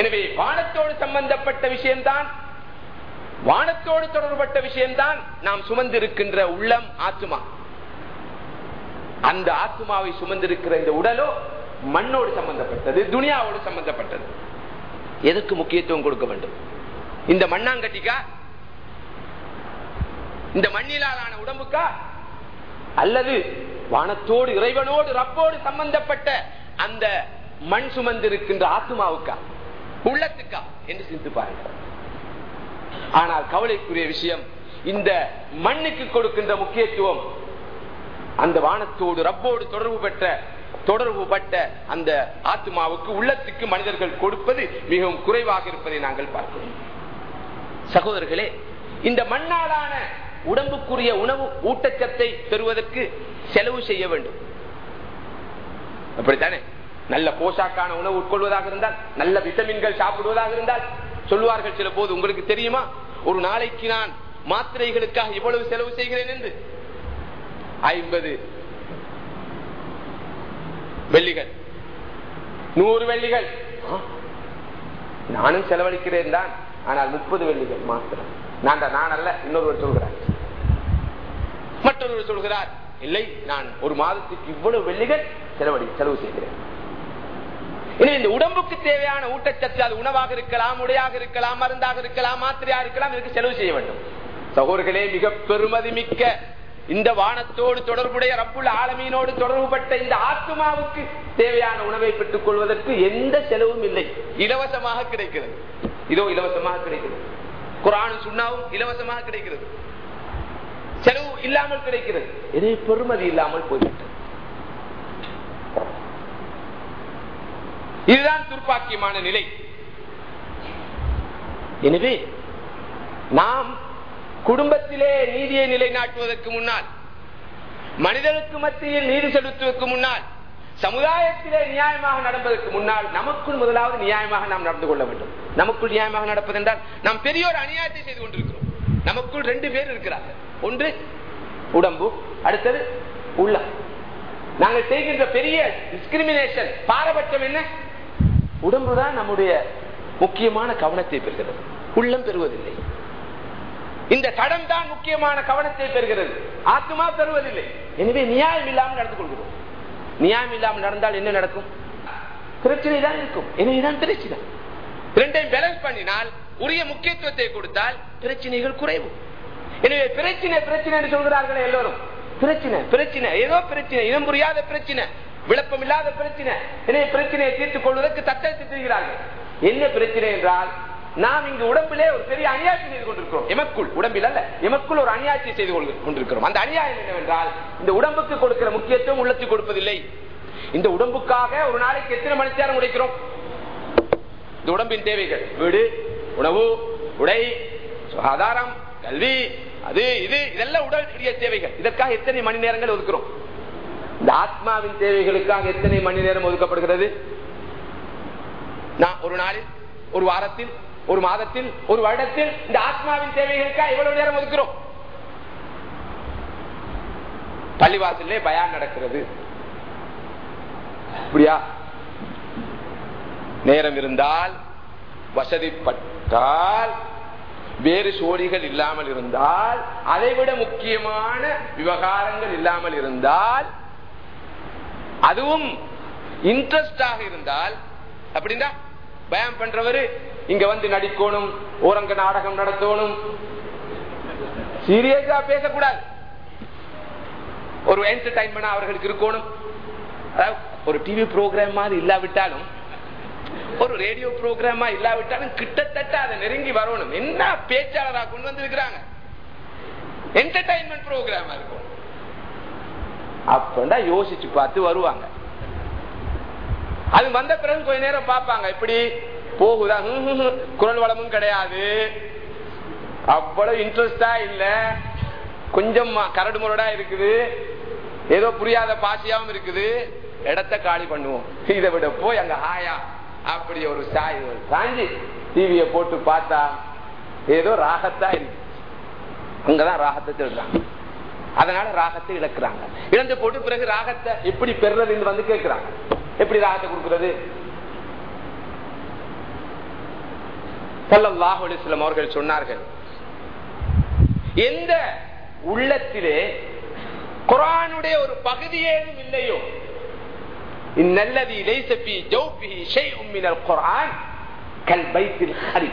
எனவே வானத்தோடு சம்பந்தப்பட்ட விஷயம்தான் வானத்தோடு தொடர்பட்ட விஷயம்தான் நாம் சுமந்திருக்கின்ற உள்ளம் ஆத்துமா. அந்த ஆத்துமாவை சுமந்திருக்கிற இந்த உடலோ மண்ணோடு சம்பந்தப்பட்டது துனியாவோடு சம்பந்தப்பட்டது. எதுக்கு முக்கியத்துவம் கொடுக்க வேண்டும்? இந்த மண்ணாங்கட்டிக்கா? இந்த மண்ணிலான உடம்புக்கா? அல்லது வானத்தோடு இறைவனோடு ரப்போடு சம்பந்தப்பட்ட அந்த மண் சுமந்திருக்கின்ற ஆத்மாவுக்கா? உள்ளத்துக்கா? என்று சிந்து பாருங்கள். ஆனால் கவலைக்குரிய விஷயம் இந்த மண்ணுக்கு கொடுக்கின்ற முக்கியத்துவம் அந்த வானத்தோடு ரப்போடு தொடர்பு பெற்ற தொடர்பு பட்ட அந்த ஆத்மாவுக்கு உள்ளத்துக்கு மனிதர்கள் கொடுப்பது மிகவும் குறைவாக இருப்பதை நாங்கள் பார்க்கிறோம். சகோதரர்களே இந்த மண்ணாலான உடம்புக்குரிய உணவு ஊட்டச்சத்தை பெறுவதற்கு செலவு செய்ய வேண்டும். அப்படித்தானே? நல்ல போஷாக்கான உணவு உட்கொள்வதாக இருந்தால் நல்ல விட்டமின்கள் சாப்பிடுவதாக இருந்தால் சொல்லுவார்கள் சில போது உங்களுக்கு தெரியுமா? ஒரு நாளைக்கு நான் மாத்திரைகளுக்காக இவ்வளவு செலவு செய்கிறேன் என்று. ஐம்பது வெள்ளிகள். நூறு வெள்ளிகள். நானும் செலவழிக்கிறேன் தான். ஆனால் முப்பது வெள்ளிகள் மாத்திரம். நான் நான் அல்ல இன்னொருவர் சொல்கிறார். மற்றொருவர் சொல்கிறார் இல்லை நான் ஒரு மாதத்துக்கு இவ்வளவு வெள்ளிகள் செலவழி செலவு செய்கிறேன். இந்த உடம்புக்கு தேவையான ஊட்டச்சத்து அது உணவாக இருக்கலாம் உடையாக இருக்கலாம் மருந்தாக இருக்கலாம் மாத்திரையாக இருக்கலாம் இதுக்கு செலவு செய்ய வேண்டும். சகோதரர்களே மிக பெருமதி மிக்க இந்த வானத்தோடு தொடர்புடைய ரப்புள்ள ஆலமீனோடு தொடர்புபட்ட இந்த ஆத்மாவுக்கு தேவையான உணவை பெற்றுக் கொள்வதற்கு எந்த செலவும் இல்லை. இலவசமாக கிடைக்கிறது. இதோ இலவசமாக கிடைக்கிறது. குரானும் சுண்ணாவும் இலவசமாக கிடைக்கிறது. செலவு இல்லாமல் கிடைக்கிறது. இதே பெருமதி இல்லாமல் போய்விட்டது. இதுதான் துர்ப்பாக்கியமான நிலை. எனவே நாம் குடும்பத்திலே நீதியை நிலைநாட்டுவதற்கு முன்னால் மனிதனுக்கு மத்தியில் நீதி செலுத்துவதற்கு முன்னால் சமுதாயத்திலே நியாயமாக நடப்பதற்கு முன்னால் நமக்குள் முதலாவது நியாயமாக நாம் நடந்து கொள்ள வேண்டும். நமக்குள் நியாயமாக நடப்பது என்றால் நாம் பெரியோர் அநியாயத்தை செய்து கொண்டிருக்கிறோம். நமக்குள் ரெண்டு பேர் இருக்கிறார்கள். ஒன்று உடம்பு. அடுத்தது உள்ளம். நாங்கள் செய்கின்ற பெரிய டிஸ்கிரிமினேஷன் பாரபட்சம் என்ன? உடம்புதான் நம்முடைய முக்கியமான கவனத்தை பெறுகிறது. உள்ளம் பெறுவதில்லை. இந்த தடம் தான் முக்கியமான கவனத்தை பெறுகிறது. ஆத்மா பெறுவதில்லை. எனவே நியாயம் இல்லாமல் நடந்து கொள்கிறோம். நியாயம் இல்லாமல் நடந்தால் என்ன நடக்கும்? பிரச்சனை தான் இருக்கும். எனவேதான் பிரச்சனை. இரண்டையும் பேலன்ஸ் பண்ணினால் உரிய முக்கியத்துவத்தை கொடுத்தால் பிரச்சனைகள் குறைவு எனவே பிரச்சனை பிரச்சனை என்று சொல்கிறார்கள் எல்லோரும். பிரச்சனை பிரச்சனை. ஏதோ பிரச்சனை. இனம் புரியாத பிரச்சனை. விளப்பம் இல்லாத பிரச்சனை. எனவே பிரச்சனையை தீர்த்துக் கொள்வதற்கு தத்தெடுத்து என்ன பிரச்சனை என்றால் நாம் இங்கு உடம்பிலே ஒரு பெரிய அநியாட்சி செய்து கொண்டிருக்கிறோம். எமக்குள் உடம்பில் அல்ல எமக்குள் ஒரு அநியாயத்தை செய்து கொண்டிருக்கிறோம். அந்த அநியாயம் என்னவென்றால் இந்த உடம்புக்கு கொடுக்கிற முக்கியத்துவம் உள்ளத்துக்கு கொடுப்பதில்லை. இந்த உடம்புக்காக ஒரு நாளைக்கு எத்தனை மணி நேரம் உடைக்கிறோம் இந்த உடம்பின் தேவைகள். வீடு உணவு உடை சுகாதாரம் கல்வி அது இது இதெல்லாம் உடல் தேவைகள். இதற்காக எத்தனை மணி நேரங்கள் ஒதுக்கிறோம்? இந்த ஆத்மாவின் தேவைகளுக்காக எத்தனை மணி நேரம் ஒதுக்கப்படுகிறது? நான் ஒரு நாளில் ஒரு வாரத்தில் ஒரு மாதத்தில் ஒரு வருடத்தில் இந்த ஆத்மாவின் தேவைகளுக்காக எவ்வளவு நேரம் ஒதுக்குறோம்? பள்ளிவாசல்ல பயான் நடக்கிறது. அப்படியா? நேரம் இருந்தால் வசதிப்பட்டால் வேறு சோழிகள் இல்லாமல் இருந்தால் அதைவிட முக்கியமான விவகாரங்கள் இல்லாமல் இருந்தால் அதுவும் இன்ட்ரெஸ்டாக இருந்தால் அப்படின்னா பயம் பண்றவரு இங்க வந்து நடிக்கணும் ஓரங்க நாடகம் நடத்தணும். சீரியஸா பேசக்கூடாது. ஒரு என்டர்டைன்மெண்ட் அவர்களுக்கு இருக்கணும். ஒரு டிவி ப்ரோக்ராம் மாதிரி இல்லாவிட்டாலும் ஒரு ரேடியோ ப்ரோக்ராமா இல்லாவிட்டாலும் கிட்டத்தட்ட அதை நெருங்கி வரணும். என்ன பேச்சாளரா கொண்டு வந்திருக்கிறாங்க? என்டர்டைன்மெண்ட் ப்ரோக்ராமா இருக்கும். அப்படின்னா யோசிச்சு பார்த்து வருவாங்க. அது வந்த பிறகு கொஞ்ச நேரம் பார்ப்பாங்க. இப்படி போகுதா? ஹம் குரல் வளமும் கிடையாது. அவ்வளவு இன்ட்ரெஸ்டா இல்ல. கொஞ்சம் கரடு முரடா இருக்குது. ஏதோ புரியாத பாசியாவும் இருக்குது. இடத்த காலி பண்ணுவோம். இதை விட போய் அங்க ஹாயா. அப்படி ஒரு சாய் ஒரு சாஞ்சி டிவிய போட்டு பார்த்தா ஏதோ ராகத்தா இருக்கு. அங்கதான் ராகத்தை திருடுறாங்க அதனால ராகத்தை இழக்கிறாங்க. இழந்து போட்டு பிறகு ராகத்தை எப்படி பெறுறதுன்னு வந்து கேட்கிறாங்க. எப்படி ராகத்தை கொடுக்கறது? ஸல்லல்லாஹு அவர்கள் சொன்னார்கள். எந்த உள்ளத்திலே குரானுடைய ஒரு பகுதியேதும் இல்லையோ இந்நல்லதி லைசபி குரான் ஜௌஃபிஹி கல் பைத்தில் ஹரி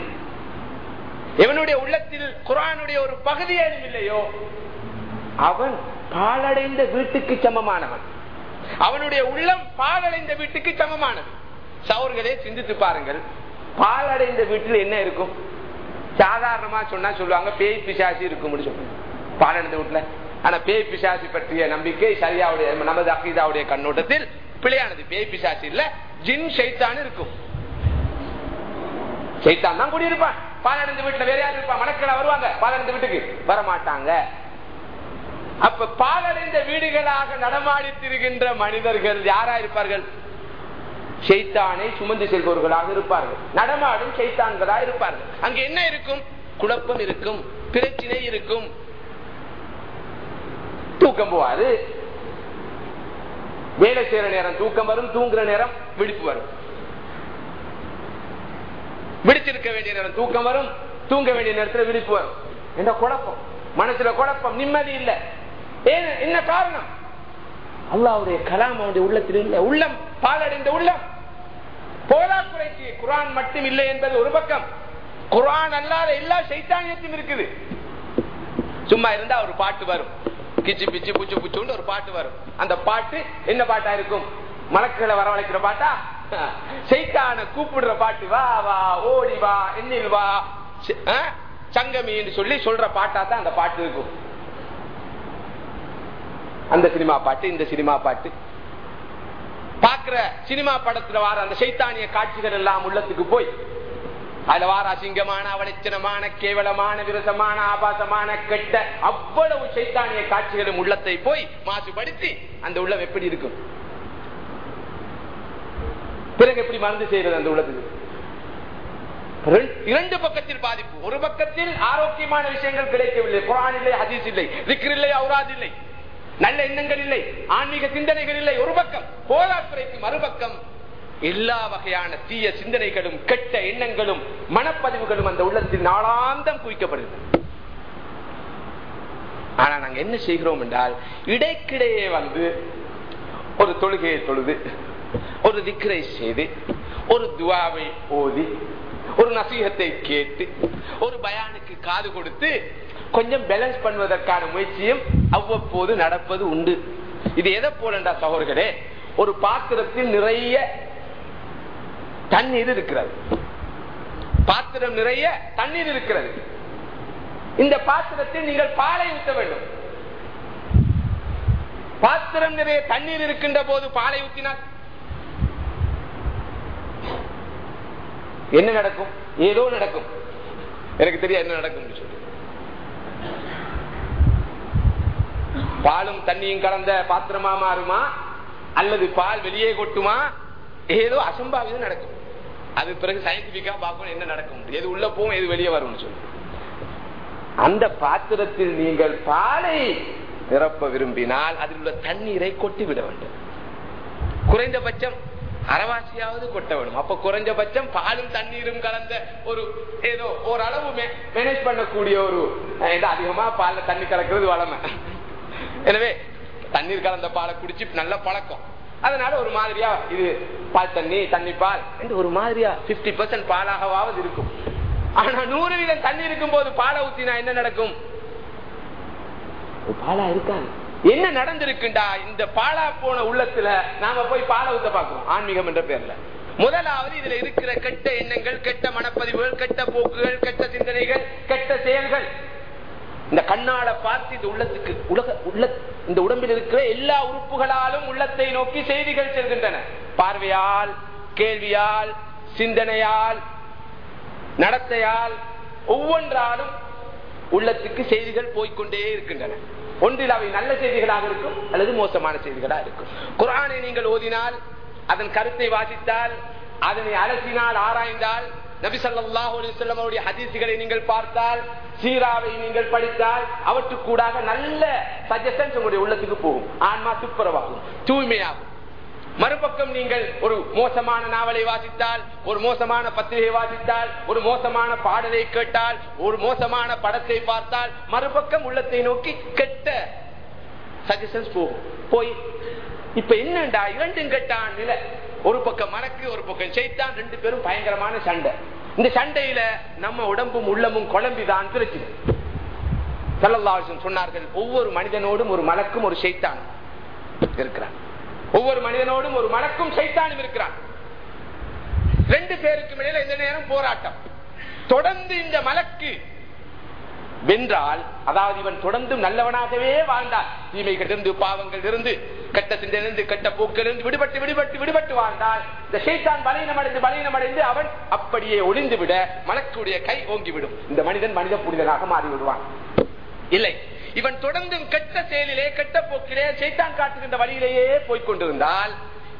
எவனுடைய உள்ளத்தில் குரானுடைய ஒரு பகுதி ஏதும் இல்லையோ அவன் பாலடைந்த வீட்டுக்கு சமமானவன். அவனுடைய உள்ளம் பாலடைந்த வீட்டுக்கு சமமானது. சவுர்களே சிந்தித்து பாருங்கள். பாலடைந்த வீட்டில் என்ன இருக்கும்? சாதாரணமா சொன்னா சொல்லுவாங்க பேய் பிசாசி இருக்கும் சொல்லுவாங்க. பாலடைந்த வீட்டுல. ஆனா பேய் பிசாசி பற்றிய நம்பிக்கை சரியாவுடைய நமது அகீதாவுடைய கண்ணோட்டத்தில் பிழையானது. பேய் பிசாசி இல்ல ஜின் சைத்தான் இருக்கும். சைத்தான் தான் குடியிருப்பான். பாலடைந்த வீட்டுல வேற யாரும் இருப்பான் மணக்கள வருவாங்க. பாலடைந்த வீட்டுக்கு. வர மாட்டாங்க அப்ப பாலடைந்த வீடுகளாக நடமாடி திரிகின்ற மனிதர்கள் யாரா இருப்பார்கள் செய்தானை சுமந்து செல்பவர்களாக இருப்பார்கள். நடமாடும் செய்தான்களாக இருப்பார்கள். அங்கு என்ன இருக்கும்? குழப்பம் இருக்கும். பிரச்சனை இருக்கும். தூக்கம் போவாது வேலை செய்யற நேரம் தூக்கம் வரும் தூங்குற நேரம் விழிப்பு வரும். விழிச்சிருக்க வேண்டிய நேரம் தூக்கம் வரும் தூங்க வேண்டிய நேரத்தில் விழிப்பு வரும். என்ற குழப்பம். மனசுல குழப்பம் நிம்மதி இல்ல. என்ன காரணம்? அல்லாவுடைய கலாம் அவனுடைய உள்ளத்தில் இல்லை. உள்ளம் பாலடைந்த உள்ளம். போதாக்குறைக்கு குரான் மட்டும் இல்லை என்பது ஒரு பக்கம். குரான் அல்லாத எல்லா சைத்தானியத்தையும் இருக்குது. சும்மா இருந்தா ஒரு பாட்டு வரும். கிச்சு பிச்சு பூச்சு புச்சுன்னு ஒரு பாட்டு வரும். அந்த பாட்டு என்ன பாட்டா இருக்கும்? மலக்குகளை வரவழைக்கிற பாட்டா? செய்தான கூப்பிடுற பாட்டு வா வா ஓடி வா எண்ணில் வா. சி- சங்கமின்னு சொல்லி சொல்ற பாட்டா தான் அந்த பாட்டு இருக்கும். அந்த சினிமா பாட்டு இந்த சினிமா பாட்டு. பாக்குற சினிமா படத்துல வார அந்த சைத்தானிய காட்சிகள் எல்லாம் உள்ளத்துக்கு போய் அதுல வார அசிங்கமான அவலட்சணமான கேவலமான விரசமான ஆபாசமான கெட்ட அவ்வளவு சைத்தானிய காட்சிகளும் உள்ளத்தை போய் மாசுபடுத்தி அந்த உள்ளம் எப்படி இருக்கும்? பிறகு எப்படி மருந்து செய்யறது அந்த உள்ளத்துக்கு? இரண்டு பக்கத்தில் பாதிப்பு. ஒரு பக்கத்தில் ஆரோக்கியமான விஷயங்கள் கிடைக்கவில்லை. குரான் இல்லை ஹதீஸ் இல்லை. விக்ரில்லை இல்லை அவுராத் இல்லை. நல்ல எண்ணங்கள் இல்லை ஆன்மீக சிந்தனைகள் இல்லை ஒரு பக்கம். போராத்துறைக்கு மறுபக்கம் எல்லா வகையான தீய சிந்தனைகளும் கெட்ட எண்ணங்களும் மனப்பதிவுகளும் அந்த உள்ளத்தில் நாளாந்தம் குவிக்கப்படுகிறது ஆனா நாங்க என்ன செய்கிறோம் என்றால் இடைக்கிடையே வந்து ஒரு தொழுகையை தொழுது ஒரு திக்ரை செய்து ஒரு துவாவை ஓதி ஒரு நசீகத்தை கேட்டு ஒரு பயானுக்கு காது கொடுத்து கொஞ்சம் பேலன்ஸ் பண்ணுவதற்கான முயற்சியும் அவ்வப்போது நடப்பது உண்டு. இது எதை போலண்டா சகோதரர்களே? ஒரு பாத்திரத்தில் நிறைய தண்ணீர் இருக்கிறது. பாத்திரம் நிறைய தண்ணீர் இருக்கிறது. இந்த பாத்திரத்தில் நீங்கள் பாலை ஊற்ற வேண்டும். பாத்திரம் நிறைய தண்ணீர் இருக்கின்ற போது பாலை ஊற்றினால் என்ன நடக்கும்? ஏதோ நடக்கும். எனக்கு தெரியாது என்ன நடக்கும் சொல்லி பாலும் தண்ணியும் கலந்த பாத்திரமா மாறுமா அல்லது பால் வெளியே கொட்டுமா? ஏதோ அசம்பாவிதம் நடக்கும். அது பிறகு சயின்டிபிக்கா பார்க்கணும் என்ன நடக்கும். எது உள்ள போகும் எது வெளியே வரும்னு சொல்லி அந்த பாத்திரத்தில் நீங்கள் பாலை நிரப்ப விரும்பினால் அதில் உள்ள தண்ணீரை கொட்டி விட வேண்டும். குறைந்தபட்சம் அறவாசியாவது கொட்ட வேண்டும். அப்ப குறைஞ்சபட்சம் பாலும் தண்ணீரும் கலந்த ஒரு ஏதோ ஓரளவு மேனேஜ் பண்ணக்கூடிய ஒரு அதிகமா பால்ல தண்ணி கலக்கிறது வளமை. எனவே தண்ணீர் கலந்த பாலை குடிச்சு நல்ல பழக்கம். அதனால ஒரு மாதிரியா இது பால் தண்ணி தண்ணி பால் என்று ஒரு மாதிரியா 50% பர்சன்ட் பாலாகவாவது இருக்கும். ஆனா நூறு வீதம் தண்ணி இருக்கும் போது பாலை ஊத்தினா என்ன நடக்கும்? பாலா இருக்காது. என்ன நடந்திருக்குண்டா? இந்த பாலா போன உள்ளத்துல நாம போய் பாலை ஊத்த பார்க்கிறோம் ஆன்மீகம் என்ற பேர்ல. முதலாவது இதுல இருக்கிற கெட்ட எண்ணங்கள் கெட்ட மனப்பதிவுகள் கெட்ட போக்குகள் கெட்ட சிந்தனைகள் கெட்ட செயல்கள். இந்த கண்ணால பார்த்து இந்த உள்ளத்துக்கு உலக உள்ள இந்த உடம்பில் இருக்கிற எல்லா உறுப்புகளாலும் உள்ளத்தை நோக்கி செய்திகள் செல்கின்றன. பார்வையால் கேள்வியால் சிந்தனையால் நடத்தையால் ஒவ்வொன்றாலும் உள்ளத்துக்கு செய்திகள் போய்கொண்டே இருக்கின்றன. ஒன்றில் அவை நல்ல செய்திகளாக இருக்கும் அல்லது மோசமான செய்திகளாக இருக்கும். குரானை நீங்கள் ஓதினால் அதன் கருத்தை வாசித்தால் அதனை அலசினால் ஆராய்ந்தால் நபி சல்லாஹூ ஹதீசுகளை நீங்கள் பார்த்தால் சீராவை நீங்கள் படித்தால் அவற்றுக்கூடாக நல்ல சஜஷன்ஸ் உங்களுடைய உள்ளத்துக்கு போகும். ஆன்மா துப்புரவாகும் தூய்மையாகும். மறுபக்கம் நீங்கள் ஒரு மோசமான நாவலை வாசித்தால் ஒரு மோசமான பத்திரிகை வாசித்தால் ஒரு மோசமான பாடலை கேட்டால் ஒரு மோசமான படத்தை பார்த்தால் மறுபக்கம் உள்ளத்தை நோக்கி கெட்ட சஜஷன்ஸ் போகும். போய் இப்ப என்னண்டா இரண்டும் கெட்டான் நிலை? ஒரு பக்கம் மனக்கு ஒரு பக்கம் செய்தான் ரெண்டு பேரும் பயங்கரமான சண்டை. இந்த சண்டையில நம்ம உடம்பும் உள்ளமும் குழம்பிதான் திருச்சி சல்லல்லாஹம் சொன்னார்கள் ஒவ்வொரு மனிதனோடும் ஒரு மலக்கும் ஒரு சைத்தானும் இருக்கிறான். ஒவ்வொரு மனிதனோடும் ஒரு மலக்கும் சைத்தானும் இருக்கிறான். ரெண்டு பேருக்கும் இடையில இந்த நேரம் போராட்டம். தொடர்ந்து இந்த மலக்கு வென்றால் அதாவது இவன் தொடர்ந்து நல்லவனாகவே வாழ்ந்தான். தீமைகள் இருந்து பாவங்கள் இருந்து போக்கிலிருந்து விடுபட்டு விடுபட்டு விடுபட்டு வாழ்ந்தால் இந்த சைத்தான் பலீனம் அடைந்து பலீனம் அடைந்து அவன் அப்படியே ஒளிந்து விட மனக்குடைய கை ஓங்கிவிடும். இந்த மனிதன் மனித புனிதனாக மாறிவிடுவான். இல்லை. இவன் தொடர்ந்தும் கெட்ட செயலிலே கெட்ட போக்கிலே சைத்தான் காட்டுகின்ற வழியிலேயே போய்கொண்டிருந்தால்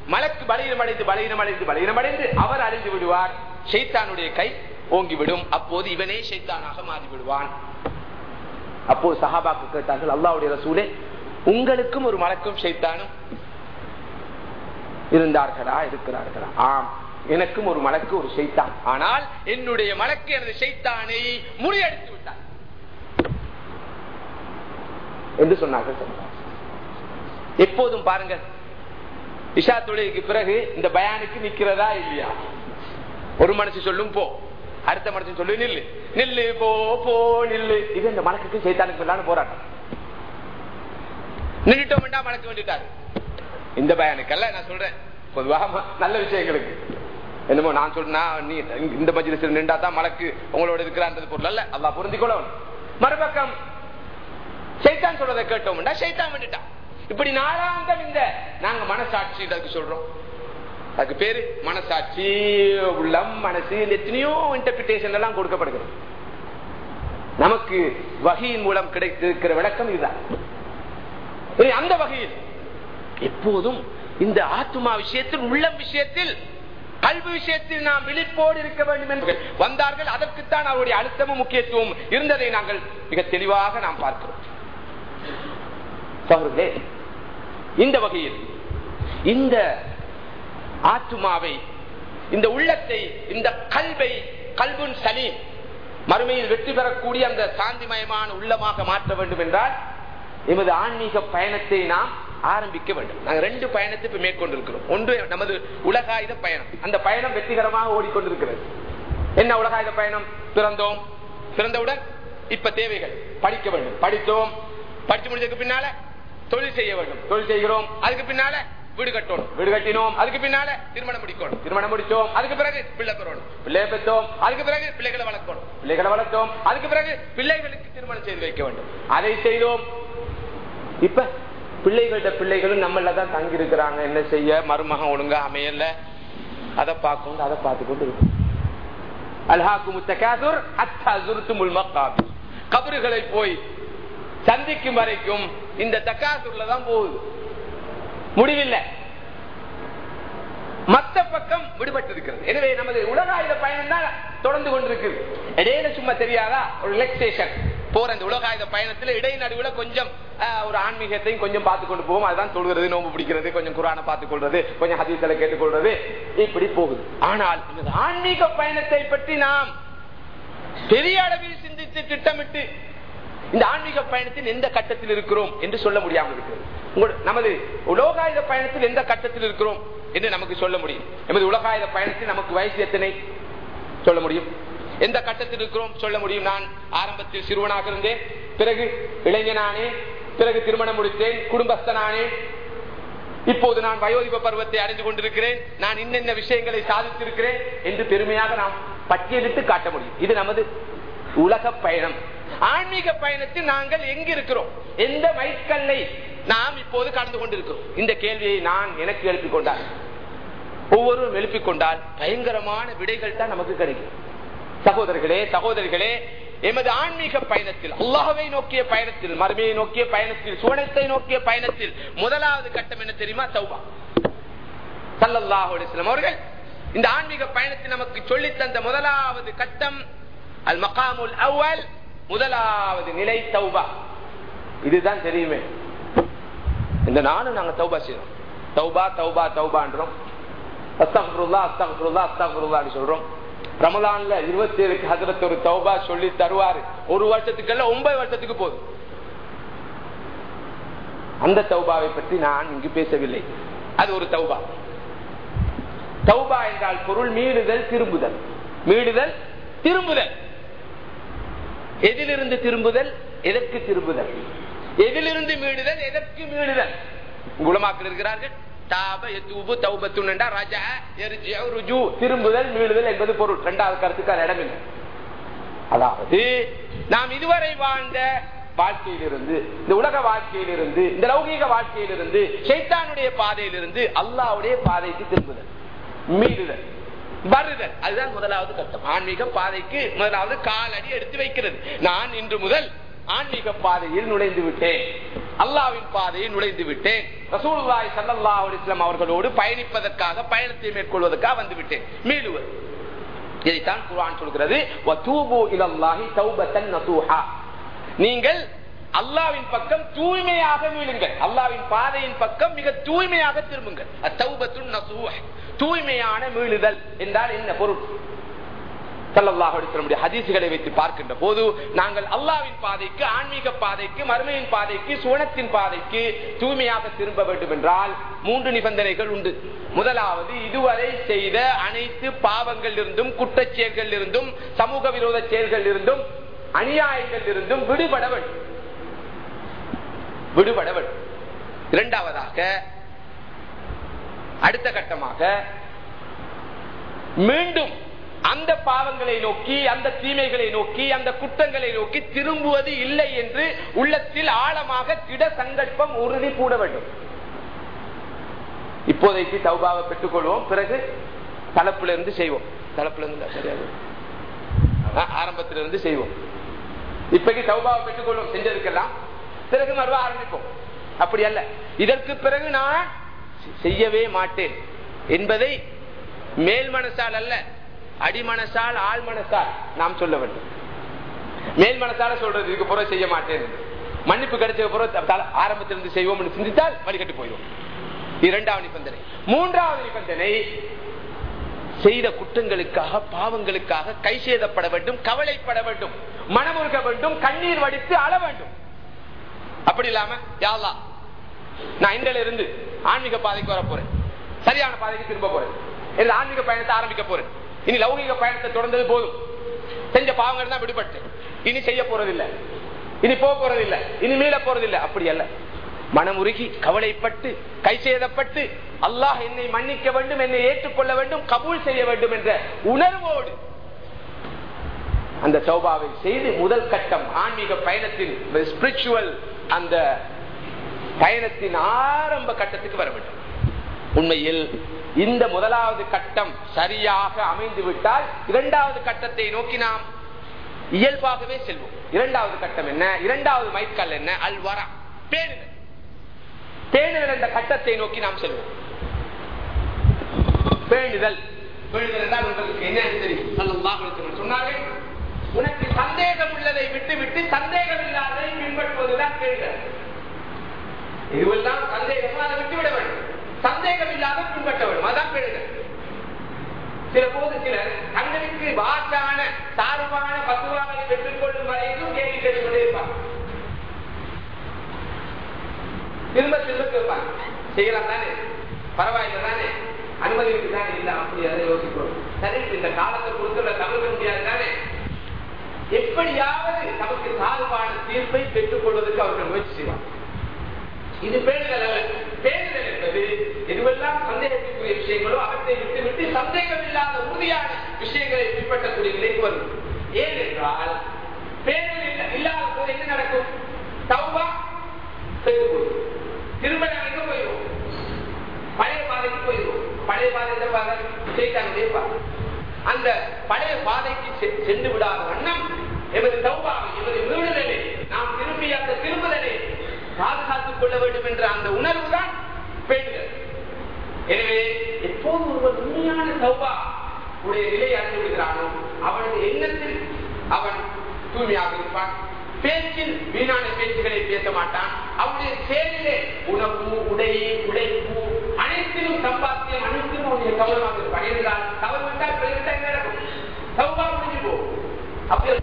மலக்கு பலீனம் அடைந்து பலீனம் அடைந்து பலீனம் அடைந்து அவர் அறிந்து விடுவார் ஷைத்தானுடைய கை ஓங்கிவிடும். அப்போது இவனே ஷைத்தானாக மாறி விடுவான் அப்போது சஹாபாக்கு கேட்டார்கள் அல்லாவுடைய ரசூலே உங்களுக்கும் ஒரு மலக்கும் ஷைத்தானும் இருந்தார்களா? இருக்கிறார்களா? ஆம் எனக்கும் ஒரு மலக்கு ஒரு ஷைத்தான். ஆனால் என்னுடைய மலக்கு எனது சைத்தானை முறியடித்து விட்டார். என்று சொன்னார்கள் எப்போதும் பாருங்கள் இஷா தொழிலுக்கு பிறகு இந்த பயானுக்கு நிக்கிறதா இல்லையா? ஒரு மனசு சொல்லும் போ. அடுத்த மனசு சொல்லு நில்லு. நில்லு போ போ நில்லு. இது இந்த மலக்குக்கு சைத்தானுக்கு இல்லாம போராட்டம். நின்றுட்டோம் மனக்கு வேண்டிட்டாரு இந்த பயானுக்கல்ல நான் சொல்றேன். பொதுவாக நல்ல விஷயங்களுக்கு. என்னமோ நான் சொன்னா நீ இந்த மஜிலிசில் நின்றா தான் மலக்கு உங்களோட இருக்கிறான்றது பொருள் அல்ல. அல்லா பொருந்திக்கொள்ளவன் மறுபக்கம் சைத்தான் சொல்றதை கேட்டோம்டா சைத்தான் விட்டுட்டான். இப்படி நாளாந்தம் இந்த நாங்க மனசாட்சி அதுக்கு சொல்றோம். அதுக்கு பேரு மனசாட்சி உள்ளம் மனசு எத்தனையோ இன்டர்பிரிட்டேஷன் எல்லாம் கொடுக்கப்படுகிறது. நமக்கு வகையின் மூலம் கிடைத்திருக்கிற விளக்கம் இதுதான். அந்த வகையில் எப்போதும் இந்த ஆத்மா விஷயத்தில் உள்ளம் விஷயத்தில் கல்வி விஷயத்தில் நாம் விழிப்போடு இருக்க வேண்டும் என்று வந்தார்கள். அதற்குத்தான் அவருடைய அழுத்தமும் முக்கியத்துவம் இருந்ததை நாங்கள் மிக தெளிவாக நாம் பார்க்கிறோம். சகோதரர்களே இந்த வகையில் இந்த ஆத்துமாவை இந்த உள்ளத்தை இந்த கல்வை கல்புன் சலீம் மறுமையில் வெற்றி பெறக்கூடிய அந்த சாந்திமயமான உள்ளமாக மாற்ற வேண்டும் என்றால் எமது ஆன்மீக பயணத்தை நாம் ஆரம்பிக்க வேண்டும். நாங்கள் ரெண்டு பயணத்தை இப்ப மேற்கொண்டிருக்கிறோம். ஒன்று நமது உலகாயுத பயணம். அந்த பயணம் வெற்றிகரமாக ஓடிக்கொண்டிருக்கிறது. என்ன உலகாயுத பயணம்? பிறந்தோம். பிறந்தவுடன் இப்ப தேவைகள். படிக்க வேண்டும். படித்தோம். படிச்சு முடிஞ்சதுக்கு பின்னால தொழில் செய்ய வேண்டும். தொழில் செய்கிறோம். அதுக்கு பின்னால வீடு கட்டணும். வீடு கட்டினோம். அதுக்கு பின்னால திருமணம் முடிக்கணும். திருமணம் முடிச்சோம். அதுக்கு பிறகு பிள்ளை பெறணும். பிள்ளைய பெற்றோம். அதுக்கு பிறகு பிள்ளைகளை வளர்க்கணும். பிள்ளைகளை வளர்த்தோம். அதுக்கு பிறகு பிள்ளைகளுக்கு திருமணம் செய்து வைக்க வேண்டும். அதை செய்தோம். இப்ப பிள்ளைகளோட பிள்ளைகளும் நம்மள தான் தங்கி இருக்கிறாங்க என்ன செய்ய? மருமகன் ஒழுங்கா அமையல. அதை பார்க்கணும் அதை பார்த்து கொண்டு இருக்கும் அல்ஹாக்கு முத்தகாசுர் அத்தா சுருத்து முல்மக்காபி கபறுகளை போய் சந்திக்கும் வரைக்கும் இந்த தக்காசுர்ல தான் போகுது. முடிவில்லை. மத்த பக்கம் விடுபட்டு இருக்கிறது எனவே நமது உலகாயுத பயணம் தான் தொடர்ந்து கொண்டிருக்குது இடையில சும்மா தெரியாதா? ஒரு ரிலாக்ஸேஷன் போற அந்த உலகாயுத பயணத்துல இடை நடுவுல கொஞ்சம் ஒரு ஆன்மீகத்தையும் கொஞ்சம் பார்த்து கொண்டு போவோம். அதுதான் தொழுகிறது நோம்பு பிடிக்கிறது கொஞ்சம் குரான பார்த்துக் கொள்றது கொஞ்சம் ஹதீசலை கேட்டுக்கொள்றது இப்படி போகுது. ஆனால் இந்த ஆன்மீக பயணத்தை பற்றி நாம் பெரிய அளவில் சிந்தித்து திட்டமிட்டு இந்த ஆன்மீக பயணத்தில் எந்த கட்டத்தில் இருக்கிறோம் என்று சொல்ல முடியாமல் இருக்கிறது. நமது உலோகாயுத பயணத்தில் எந்த கட்டத்தில் இருக்கிறோம் என்று நமக்கு சொல்ல முடியும். எமது உலகாயுத பயணத்தில் நமக்கு வயசு எத்தனை? சொல்ல முடியும். எந்த கட்டத்தில் இருக்கிறோம் சொல்ல முடியும். நான் ஆரம்பத்தில் சிறுவனாக இருந்தேன். பிறகு இளைஞனானே. பிறகு திருமணம் முடித்தேன். குடும்பஸ்தனானே. இப்போது நான் வயோதிப பருவத்தை அடைந்து கொண்டிருக்கிறேன். நான் இன்னென்ன விஷயங்களை சாதித்திருக்கிறேன் என்று பெருமையாக நாம் பட்டியலிட்டு காட்ட முடியும். இது நமது உலக பயணம். ஆன்மீக பயணத்தில் நாங்கள் எங்க இருக்கிறோம் எந்த மைக்கல்லை நாம் இப்போது கடந்து கொண்டிருக்கிறோம்? இந்த கேள்வியை நான் எனக்கு எழுப்பிக் கொண்டார் ஒவ்வொருவரும் எழுப்பிக் கொண்டால் பயங்கரமான விடைகள் தான் நமக்கு கிடைக்கும். சகோதரர்களே சகோதரிகளே எமது ஆன்மீக பயணத்தில் அல்லாஹவை நோக்கிய பயணத்தில் மறுமையை நோக்கிய பயணத்தில் சுவனத்தை நோக்கிய பயணத்தில் முதலாவது கட்டம் என்ன தெரியுமா? சௌபா சல்லல்லாஹு அவர்கள் இந்த ஆன்மீக பயணத்தில் நமக்கு சொல்லித்தந்த முதலாவது கட்டம் அல் மகாமுல் அவ்வல் முதலாவது நிலை தௌபா. இதுதான் தெரியுமே. இந்த நானும் நாங்க தௌபா செய்யறோம் தௌபா தௌபா தௌபான்றோம் அஸ்தகுருல்லா அஸ்தகுருல்லா அஸ்தகுருல்லான்னு சொல்றோம். ரமலான்ல இருபத்தி ஏழுக்கு ஹசரத் ஒரு தௌபா சொல்லி தருவாரு. ஒரு வருஷத்துக்கு இல்ல ஒன்பது வருஷத்துக்கு போதும். அந்த தௌபாவை பற்றி நான் இங்கு பேசவில்லை. அது ஒரு தௌபா. தௌபா என்றால் பொருள் மீடுதல் திரும்புதல். மீடுதல் திரும்புதல். எதிலிருந்து திரும்புதல்? எதற்கு திரும்புதல்? எதிலிருந்து மீடுதல்? எதற்கு மீடுதல்? குணமாக்கல் இருக்கிறார்கள் திரும்புதல் மீளுதல் என்பது பொருள். இரண்டாவது கருத்துக்கு இடமில்லை. அதாவது நாம் இதுவரை வாழ்ந்த வாழ்க்கையிலிருந்து இந்த உலக வாழ்க்கையிலிருந்து இந்த லௌகீக வாழ்க்கையிலிருந்து சைத்தானுடைய பாதையிலிருந்து அல்லாவுடைய பாதைக்கு திரும்புதல். மீறுதல் வருதல். அதுதான் முதலாவது கட்டம். ஆன்மீக பாதைக்கு முதலாவது காலடி எடுத்து வைக்கிறது. நான் இன்று முதல் ஆன்மீக பாதையில் நுழைந்து விட்டேன். அல்லாவின் பாதையில் நுழைந்து விட்டேன். ரசூல்லாய் சல்லா அலிஸ்லாம் அவர்களோடு பயணிப்பதற்காக பயணத்தை மேற்கொள்வதற்காக வந்து விட்டேன். மீளுவது இதைத்தான் குரான் சொல்கிறது. நீங்கள் அல்லாவின் பக்கம் தூய்மையாக மீளுங்கள் அல்லாவின் பாதையின் பக்கம் மிக தூய்மையாக திரும்புங்கள். தூய்மையான மீளுதல் என்றால் என்ன பொருள்? ஹதீசுகளை வைத்து பார்க்கின்ற போது நாங்கள் அல்லாவின் பாதைக்கு ஆன்மீக பாதைக்கு மருமையின் பாதைக்கு சுவனத்தின் பாதைக்கு தூய்மையாக திரும்ப வேண்டும் என்றால் மூன்று நிபந்தனைகள் உண்டு. முதலாவது இதுவரை செய்த அனைத்து பாவங்கள் இருந்தும் குற்றச்செயல்கள் இருந்தும் சமூக விரோத செயல்கள் இருந்தும் அநியாயங்கள் இருந்தும் விடுபட வேண்டும். விடுபட வேண்டும் இரண்டாவதாக அடுத்த கட்டமாக மீண்டும் அந்த பாவங்களை நோக்கி அந்த தீமைகளை நோக்கி அந்த குற்றங்களை நோக்கி திரும்புவது இல்லை என்று உள்ளத்தில் ஆழமாக திட சங்கல்பம் உறுதி கூட வேண்டும். இப்போதைக்கு தௌபாவை பெற்றுக் கொள்வோம் பிறகு தளப்புல இருந்து செய்வோம். தளப்புல இருந்து சரியாது ஆரம்பத்திலிருந்து செய்வோம். இப்பக்கு தௌபாவை பெற்றுக் கொள்வோம் செஞ்சதுக்கெல்லாம் பிறகு மறுவா ஆரம்பிப்போம். அப்படி அல்ல. இதற்கு பிறகு நான் செய்யவே மாட்டேன் என்பதை மேல் மனசால் அல்ல அடிமனசால் ஆள் மனசால் நாம் சொல்ல வேண்டும். மேல் மனசால சொல்றது இதுக்கு பிறகு செய்ய மாட்டேன். மன்னிப்பு கிடைச்ச பிறகு ஆரம்பத்திலிருந்து செய்வோம் சிந்தித்தால் வழிகட்டு போயிடும். இரண்டாவது நிபந்தனை. மூன்றாவது நிபந்தனை செய்த குற்றங்களுக்காக பாவங்களுக்காக கை சேதப்பட வேண்டும் கவலைப்பட வேண்டும் மனமுருக வேண்டும் கண்ணீர் வடித்து அள வேண்டும். அப்படி இல்லாம யாழ்லா நான் இன்றையில இருந்து ஆன்மீக பாதைக்கு வர போறேன். சரியான பாதைக்கு திரும்ப போறேன். எனது ஆன்மீக பயணத்தை ஆரம்பிக்க போறேன். இனி லௌகிக பயணத்தை தொடர்ந்தது போதும். செஞ்ச பாவங்கள் தான் விடுபட்டு. இனி செய்ய போறதில்லை. இனி போக போறதில்லை. இனி மீள போறதில்லை. அப்படி அல்ல. மனமுருகி கவலைப்பட்டு கை சேதப்பட்டு அல்லாஹ் என்னை மன்னிக்க வேண்டும் என்னை ஏற்றுக்கொள்ள வேண்டும் கபூல் செய்ய வேண்டும் என்ற உணர்வோடு அந்த சௌபாவை செய்து முதல் கட்டம் ஆன்மீக பயணத்தின் ஸ்பிரிச்சுவல் அந்த பயணத்தின் ஆரம்ப கட்டத்துக்கு வர வேண்டும். உண்மையில் இந்த முதலாவது கட்டம் சரியாக அமைந்து விட்டால் இரண்டாவது கட்டத்தை நோக்கி நாம் இயல்பாகவே செல்வோம். இரண்டாவது கட்டம் என்ன? இரண்டாவது மைக்கல் என்ன? அல்வரா. பேணுதல். பேணுதல் என்ற கட்டத்தை நோக்கி நாம் செல்வோம். பேணுதல். பேணுதல் என்றால் உங்களுக்கு என்ன தெரியும்? சொன்னார்கள் உனக்கு சந்தேகம் உள்ளதை விட்டுவிட்டு சந்தேகம் இல்லாததை பின்பற்றுவதுதான் கேள்வி. இதுவெல்லாம் சந்தேகமா. அதை விட்டுவிட வேண்டும். சந்தேகம் இல்லாத பின்பற்ற வேண்டும். அதான் கேளுங்க சில போது சிலர் தங்களுக்கு வாக்கான சார்பான பசுவாவை பெற்றுக்கொள்ளும் வரைக்கும் கேள்வி கேட்டுக் கொண்டே இருப்பார் திரும்ப திரும்ப கேட்பாங்க. செய்யலாம் தானே? பரவாயில்லை தானே? அனுமதி இருக்கு தானே இல்ல அப்படி அதை யோசிக்கிறோம் சரி இந்த காலத்தை கொடுத்துள்ள தமிழ் முடியாது தானே எப்படியாவது நமக்கு சார்பான தீர்ப்பை பெற்றுக் கொள்வதற்கு அவர்கள் முயற்சி செய்வார் இது பேரிடர் அல்ல. பேணுதல் என்பது எதுவெல்லாம் சந்தேகத்துக்குரிய விஷயங்களோ அவற்றை விட்டு விட்டு சந்தேகம் இல்லாத உறுதியான விஷயங்களை பின்பற்றக்கூடிய நிலைக்கு வரும். ஏனென்றால் பேரிடர் இல்லாத போது என்ன நடக்கும்? தௌபா திருமணம் எங்க போயிடும் பழைய பாதைக்கு போயிடும் பழைய பாதை எந்த பாதை? செய்தாங்க அந்த பழைய பாதைக்கு சென்று விடாத வண்ணம் எமது தௌபா எமது மீளுதலை நாம் திரும்பி அந்த திரும்புதலை பாதுகாத்துக் கொள்ள வேண்டும் என்ற அந்த உணர்வு தான் பெண்கள். எனவே எப்போது ஒருவர் உண்மையான தௌபா உடைய நிலை அறிந்துவிடுகிறானோ அவனது எண்ணத்தில் அவன் தூய்மையாக இருப்பான். பேச்சில் வீணான பேச்சுகளை பேச மாட்டான். அவனுடைய செயலிலே உணவு உடை உழைப்பு அனைத்திலும் அவனுடைய நடக்கும் முடிஞ்சு போகும் அப்படி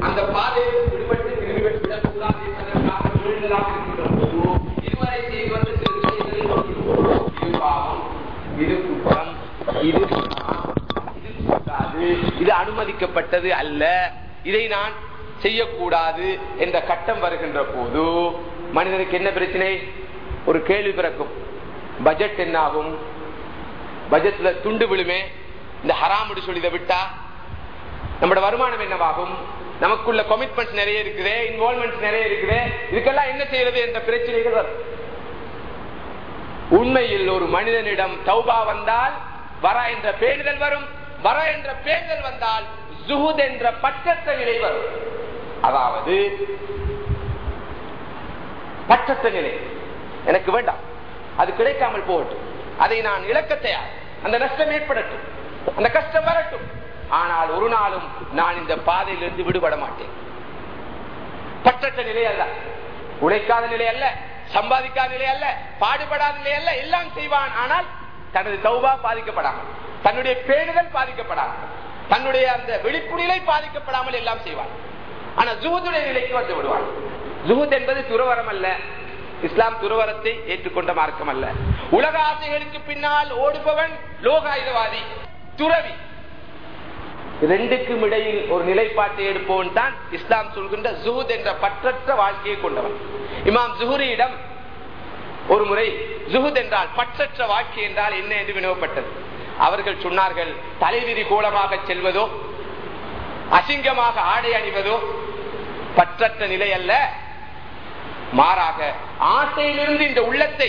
அந்த விடுபட்டு திரும்பி விடக்கூடாது என்பதற்காக இருக்கின்ற போது இதுவரை செய்து சில விஷயங்களை இது பாவம் இது குற்றம் இது இது அனுமதிக்கப்பட்டது அல்ல. இதை நான் செய்யக்கூடாது என்ற கட்டம் வருகின்ற போது மனிதனுக்கு என்ன பிரச்சனை? ஒரு கேள்வி பிறக்கும். பட்ஜெட் என்ன ஆகும் பட்ஜெட்ல துண்டு விழுமே? இந்த ஹராமுடி சொல்லி விட்டா நம்மளோட வருமானம் என்னவாகும்? நமக்குள்ள கமிட்மெண்ட்ஸ் நிறைய இருக்குது இன்வால்மெண்ட்ஸ் நிறைய இருக்குது. இதுக்கெல்லாம் என்ன செய்யறது என்ற பிரச்சனைகள் வரும். உண்மையில் ஒரு மனிதனிடம் தௌபா வந்தால் வர என்ற பேணுதல் வரும். வர என்ற பேணுதல் வந்தால் ஜுஹுத் என்ற பற்றற்ற நிலை வரும். அதாவது பற்றற்ற நிலை. எனக்கு வேண்டாம். அது கிடைக்காமல் போகட்டும். அதை நான் இழக்க தயார். அந்த நஷ்டம் ஏற்படட்டும். அந்த கஷ்டம் வரட்டும். ஆனால் ஒரு நாளும் நான் இந்த பாதையிலிருந்து விடுபட மாட்டேன். பற்றற்ற நிலை அல்ல. உழைக்காத நிலை அல்ல. சம்பாதிக்காத நிலை அல்ல. பாடுபடாத நிலை அல்ல. எல்லாம் செய்வான். ஆனால் தனது தௌபா பாதிக்கப்படாமல் தன்னுடைய பேணுதல் பாதிக்கப்படாமல் தன்னுடைய அந்த வெளிப்புணிலை பாதிக்கப்படாமல் எல்லாம் செய்வான். ஆனா ஜூதுடைய நிலைக்கு வந்து விடுவான். ஜூத் என்பது துறவரம் அல்ல. இஸ்லாம் துறவரத்தை ஏற்றுக்கொண்ட மார்க்கம் அல்ல. உலக ஆசைகளுக்கு பின்னால் ஓடுபவன் லோகாயுதவாதி துறவி. ரெண்டுக்கும் இடையில் ஒரு நிலைப்பாட்டை எடுப்பவன் தான் இஸ்லாம் சொல்கின்ற ஜூத் என்ற பற்றற்ற வாழ்க்கையை கொண்டவன். இமாம் ஜுஹுரியிடம் ஒரு முறை ஜுஹுத் என்றால் பற்றற்ற வாழ்க்கை என்றால் என்ன என்று வினவப்பட்டது. அவர்கள் சொன்னார்கள் தலைவிரி கோலமாக செல்வதோ அசிங்கமாக ஆடை அணிவதோ பற்றற்ற நிலை அல்ல. மாறாக ஆசையிலிருந்து இந்த உள்ளத்தை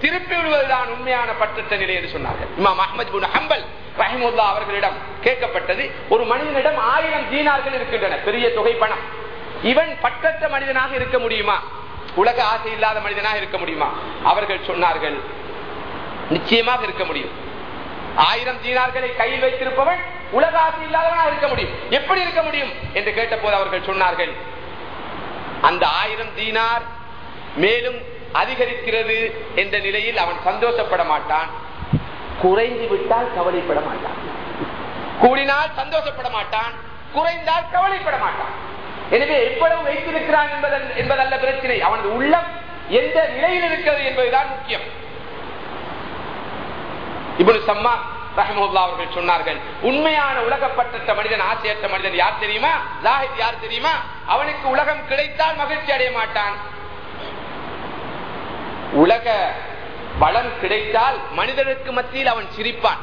திருப்பி விடுவதுதான் உண்மையான பற்றற்ற நிலை என்று சொன்னார்கள். இமாம் அஹமது ஹம்பல் ரஹிமுல்லா அவர்களிடம் கேட்கப்பட்டது ஒரு மனிதனிடம் ஆயிரம் தீனார்கள் இருக்கின்றன பெரிய தொகை பணம். இவன் பற்றற்ற மனிதனாக இருக்க முடியுமா? உலக ஆசை இல்லாத மனிதனாக இருக்க முடியுமா? அவர்கள் சொன்னார்கள் நிச்சயமாக இருக்க முடியும். ஆயிரம் தீனார்களை கையில் வைத்திருப்பவன் உலக ஆசை இல்லாதவனாக இருக்க முடியும். எப்படி இருக்க முடியும்? என்று கேட்டபோது அவர்கள் சொன்னார்கள் அந்த ஆயிரம் தீனார் மேலும் அதிகரிக்கிறது என்ற நிலையில் அவன் சந்தோஷப்பட மாட்டான். குறைந்து விட்டால் கவலைப்பட மாட்டான். கூடினால் சந்தோஷப்பட மாட்டான். குறைந்தால் கவலைப்பட மாட்டான். எனவே எவ்வளவு வைத்திருக்கிறான் என்பதன் என்பதல்ல பிரச்சனை. அவனது உள்ளம் எந்த நிலையில் இருக்கிறது என்பதுதான் முக்கியம். இப்படி சம்மா ரஹமுல்லா அவர்கள் சொன்னார்கள் உண்மையான உலகப்பட்ட மனிதன் ஆசையற்ற மனிதன் யார் தெரியுமா? லாஹித் யார் தெரியுமா? அவனுக்கு உலகம் கிடைத்தால் மகிழ்ச்சி அடைய மாட்டான். உலக பலம் கிடைத்தால் மனிதனுக்கு மத்தியில் அவன் சிரிப்பான்.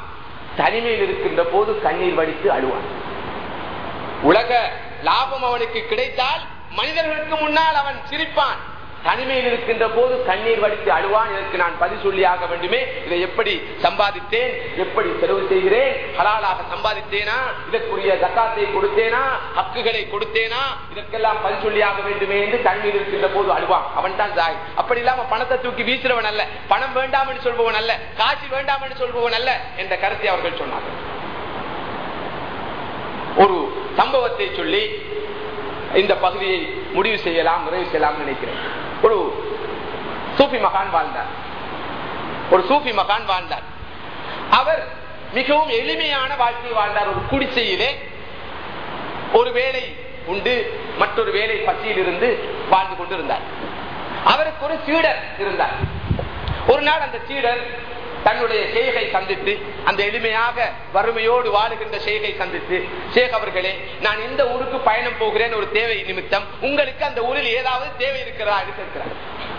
தனிமையில் இருக்கின்ற போது கண்ணீர் வடித்து அழுவான். உலக லாபம் அவனுக்கு கிடைத்தால் மனிதர்களுக்கு முன்னால் அவன் சிரிப்பான். தனிமையில் இருக்கின்ற போது கண்ணீர் வடித்து அழுவான் இதற்கு நான் பதில் சொல்லியாக வேண்டுமே. இதை எப்படி சம்பாதித்தேன்? எப்படி செலவு செய்கிறேன்? ஹலாலாக சம்பாதித்தேனா? இதற்குரிய தக்காத்தை கொடுத்தேனா? ஹக்குகளை கொடுத்தேனா? இதற்கெல்லாம் பதில் சொல்லியாக வேண்டுமே என்று தண்ணீர் இருக்கின்ற போது அழுவான். அவன் தான் ஜாய் அப்படி இல்லாம பணத்தை தூக்கி வீசுறவன் அல்ல. பணம் வேண்டாம் என்று சொல்பவன் அல்ல. காட்சி வேண்டாம் என்று சொல்பவன் அல்ல என்ற கருத்தை அவர்கள் சொன்னார்கள். ஒரு சம்பவத்தை சொல்லி இந்த பகுதியை முடிவு செய்யலாம் நிறைவு செய்யலாம் நினைக்கிறேன். ஒரு சூஃபி மகான் வாழ்ந்தார். ஒரு சூஃபி மகான் வாழ்ந்தார். அவர் மிகவும் எளிமையான வாழ்க்கை வாழ்ந்தார். ஒரு குடிசையிலே ஒரு வேலை உண்டு மற்றொரு வேலை பசியில் இருந்து வாழ்ந்து கொண்டிருந்தார். அவருக்கு ஒரு சீடர் இருந்தார். ஒரு நாள் அந்த சீடர் தன்னுடைய செய்கை சந்தித்து அந்த எளிமையாக வறுமையோடு வாழுகின்ற செய்கை சந்தித்து ஷேக் அவர்களே நான் இந்த ஊருக்கு பயணம் போகிறேன் ஒரு தேவை நிமித்தம் உங்களுக்கு அந்த ஊரில் ஏதாவது தேவை இருக்கிறதா? என்று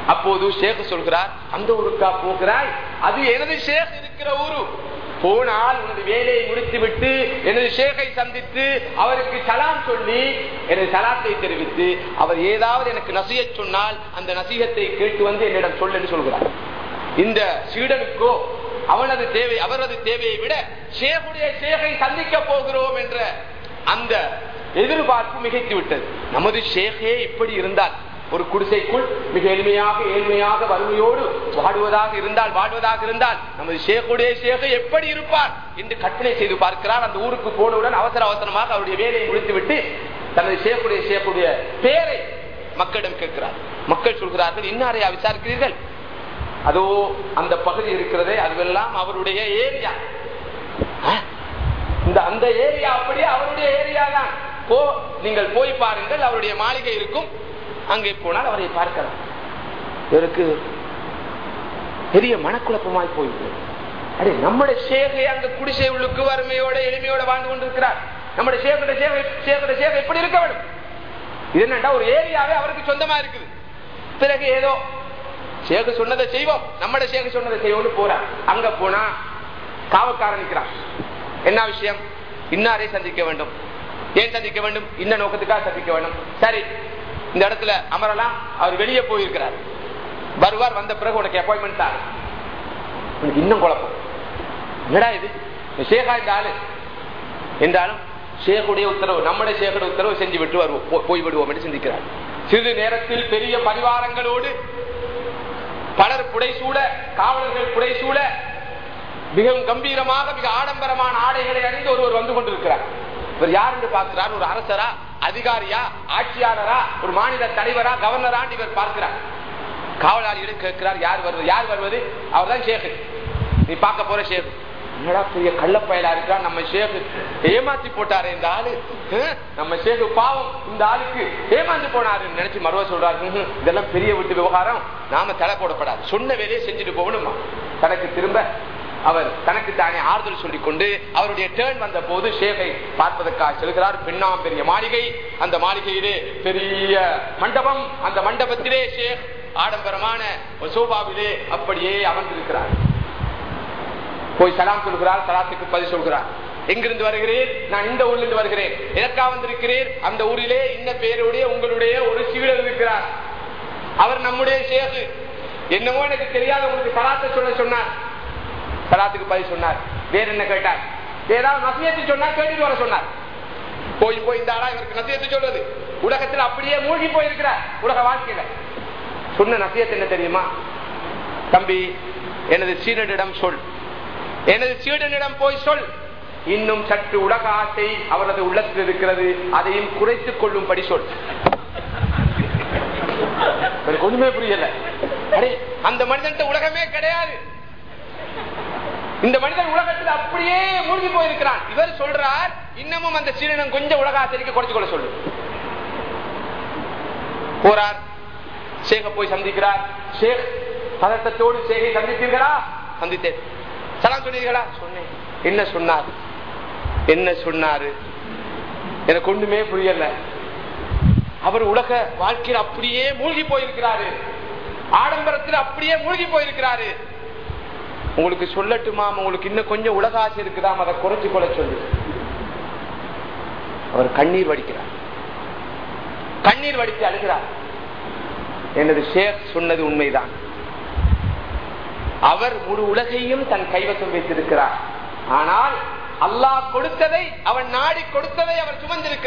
அப்போது ஷேக் சொல்கிறார் அந்த ஊருக்கா போகிறாய்? அது எனது ஷேக் இருக்கிற ஊரு. போனால் உனது வேலையை முடித்துவிட்டு எனது ஷேகை சந்தித்து அவருக்கு சலாம் சொல்லி எனது சலாத்தை தெரிவித்து அவர் ஏதாவது எனக்கு நசிய சொன்னால் அந்த நசிகத்தை கேட்டு வந்து என்னிடம் சொல்லு சொல்கிறார். இந்த சீடனுக்கோ அவனது தேவை அவரது தேவையை விட ஷேகுடைய ஷேகை சந்திக்க போகிறோம் என்ற அந்த எதிர்பார்ப்பு மிகைத்து விட்டது. நமது ஷேகே இப்படி இருந்தால் ஒரு குடிசைக்குள் மிக எளிமையாக ஏழ்மையாக வறுமையோடு வாடுவதாக இருந்தால் வாடுவதாக இருந்தால் நமது ஷேகுடைய ஷேக எப்படி இருப்பார் என்று கற்பனை செய்து பார்க்கிறார். அந்த ஊருக்கு போனவுடன் அவசர அவசரமாக அவருடைய வேலையை முடித்துவிட்டு தனது ஷேகுடைய ஷேகுடைய பேரை மக்களிடம் கேட்கிறார். மக்கள் சொல்கிறார்கள் இன்னாரையா விசாரிக்கிறீர்கள்? அதோ அந்த பகுதி இருக்கிறதே அதுவெல்லாம் அவருடைய ஏரியா. இந்த அந்த ஏரியா அப்படியே அவருடைய ஏரியா தான். போ நீங்கள் போய் பாருங்கள் அவருடைய மாளிகை இருக்கும். அங்கே போனால் அவரை பார்க்கலாம். இவருக்கு பெரிய மனக்குழப்பமாய் போயிட்டு. அடே நம்முடைய சேகை அங்க குடிசை உள்ளுக்கு வறுமையோட எளிமையோட வாழ்ந்து கொண்டிருக்கிறார். நம்முடைய சேகோட சேவை சேகோட சேவை எப்படி இருக்க வேண்டும்? இது என்னண்டா ஒரு ஏரியாவே அவருக்கு சொந்தமா இருக்குது. பிறகு ஏதோ சேகு சொன்னதை செய்வோம். நம்மட சேகு சொன்னதை செய்வோம்னு போறார் அங்க போனா காவக்காரன் நிற்கிறான் என்ன விஷயம்? இன்னாரே சந்திக்க வேண்டும். ஏன் சந்திக்க வேண்டும்? இன்ன நோக்கத்துக்காக சந்திக்க வேண்டும். சரி இந்த இடத்துல அமரலாம் அவர் வெளியே போயிருக்கிறார். வருவார் வந்த பிறகு உனக்கு அப்பாயின்மெண்ட் தான் உனக்கு இன்னும் குழப்பம். என்னடா இது? ஷேகா இந்த ஆளு. என்றாலும் ஷேகுடைய உத்தரவு நம்முடைய ஷேகுடைய உத்தரவு செஞ்சு விட்டு வருவோம். போய் விடுவோம் என்று சிந்திக்கிறார். சிறிது நேரத்தில் பெரிய பரிவாரங்களோடு பலர் புடைசூழ காவலர்கள் புடைசூழ மிகவும் கம்பீரமாக மிக ஆடம்பரமான ஆடைகளை அணிந்து ஒருவர் வந்து கொண்டிருக்கிறார். இவர் யார் என்று பார்க்கிறார்? ஒரு அரசரா அதிகாரியா ஆட்சியாளரா ஒரு மாநில தலைவரா கவர்னரா இவர் பார்க்கிறார். காவலாளியிடம் கேட்கிறார் யார் வருவது? யார் வருவது? அவர் தான் ஷேகு. நீ பார்க்க போற ஷேகு. என்னடா பெரிய கள்ளப்பயலா இருக்கா? நம்ம ஷேகு ஏமாத்தி போட்டாரு இந்த ஆளு. நம்ம ஷேகு பாவம் இந்த ஆளுக்கு ஏமாந்து போனாரு நினைச்சு மறுவ சொல்றாரு. இதெல்லாம் பெரிய வீட்டு விவகாரம். நாம தலை போடப்படாது. சொன்ன வேலையை செஞ்சுட்டு போகணுமா? தனக்கு திரும்ப அவர் தனக்கு தானே ஆறுதல் சொல்லிக் கொண்டு அவருடைய டேர்ன் வந்த போது ஷேகை பார்ப்பதற்காக செல்கிறார். பெண்ணாம் பெரிய மாளிகை. அந்த மாளிகையிலே பெரிய மண்டபம். அந்த மண்டபத்திலே ஷேக் ஆடம்பரமான சோபாவிலே அப்படியே அமர்ந்திருக்கிறார். போய் சலாம் சொல்கிறார் சலாத்துக்கு பதில் சொல்கிறார். எங்கிருந்து வருகிறேன் நான் இந்த ஊரிலிருந்து வருகிறேன். எனக்கா வந்திருக்கிறேன் அந்த ஊரிலே இந்த பேருடைய உங்களுடைய ஒரு சீடர் இருக்கிறார் அவர் நம்முடைய சேகு என்னமோ எனக்கு தெரியாத உங்களுக்கு சலாத்தை சொல்ல சொன்னார். சலாத்துக்கு பதில் சொன்னார். வேற என்ன கேட்டார்? ஏதாவது நசியத்தை சொன்னா கேட்டுட்டு வர சொன்னார். போய் போய் இந்த ஆளா இவருக்கு நசியத்தை சொல்றது. உலகத்தில் அப்படியே மூழ்கி போயிருக்கிறார். உலக வாழ்க்கையில. சொன்ன நசியத்து என்ன தெரியுமா? தம்பி எனது சீனரிடம் சொல். எனது சீடனிடம் போய் சொல். இன்னும் சற்று உலக ஆசை அவரது உள்ளத்தில் இருக்கிறது. அதையும் குறைத்துக் கொள்ளும்படி சொல். ஒண்ணுமே புரியல. அந்த மனிதன் உலகமே கிடையாது. இந்த மனிதன் உலகத்தில் அப்படியே மூழ்கி போயிருக்கிறான். இவர் சொல்றார் இன்னமும் அந்த சீரனம் கொஞ்சம் உலக ஆசிரியருக்கு குறைச்சு கொள்ள சொல்லு. போறார். சேக போய் சந்திக்கிறார். சேக் பதட்டத்தோடு சேகை சந்தித்தீர்களா? சந்தித்தேன். சலாம் சொன்னீர்களா? சொன்னேன். என்ன சொன்னார்? என்ன சொன்னாரு? எனக்கு ஒண்ணுமே புரியல. அவர் உலக வாழ்க்கையில் அப்படியே மூழ்கி போயிருக்கிறாரு. ஆடம்பரத்தில் அப்படியே மூழ்கி போயிருக்கிறாரு. உங்களுக்கு சொல்லட்டுமா? உங்களுக்கு இன்னும் கொஞ்சம் உலக ஆசை இருக்குதாம் அதை குறைச்சு கொள்ள சொல்லு. அவர் கண்ணீர் வடிக்கிறார். கண்ணீர் வடித்து அழுகிறார். எனது ஷேக் சொன்னது உண்மைதான். அவர் முழு உலகையும் தன் கைவசம் வைத்திருக்கிறார். ஆனால் அல்லாஹ் கொடுத்ததை அவன் நாடி கொடுத்ததை அவர் சுமந்திருக்கிறார்.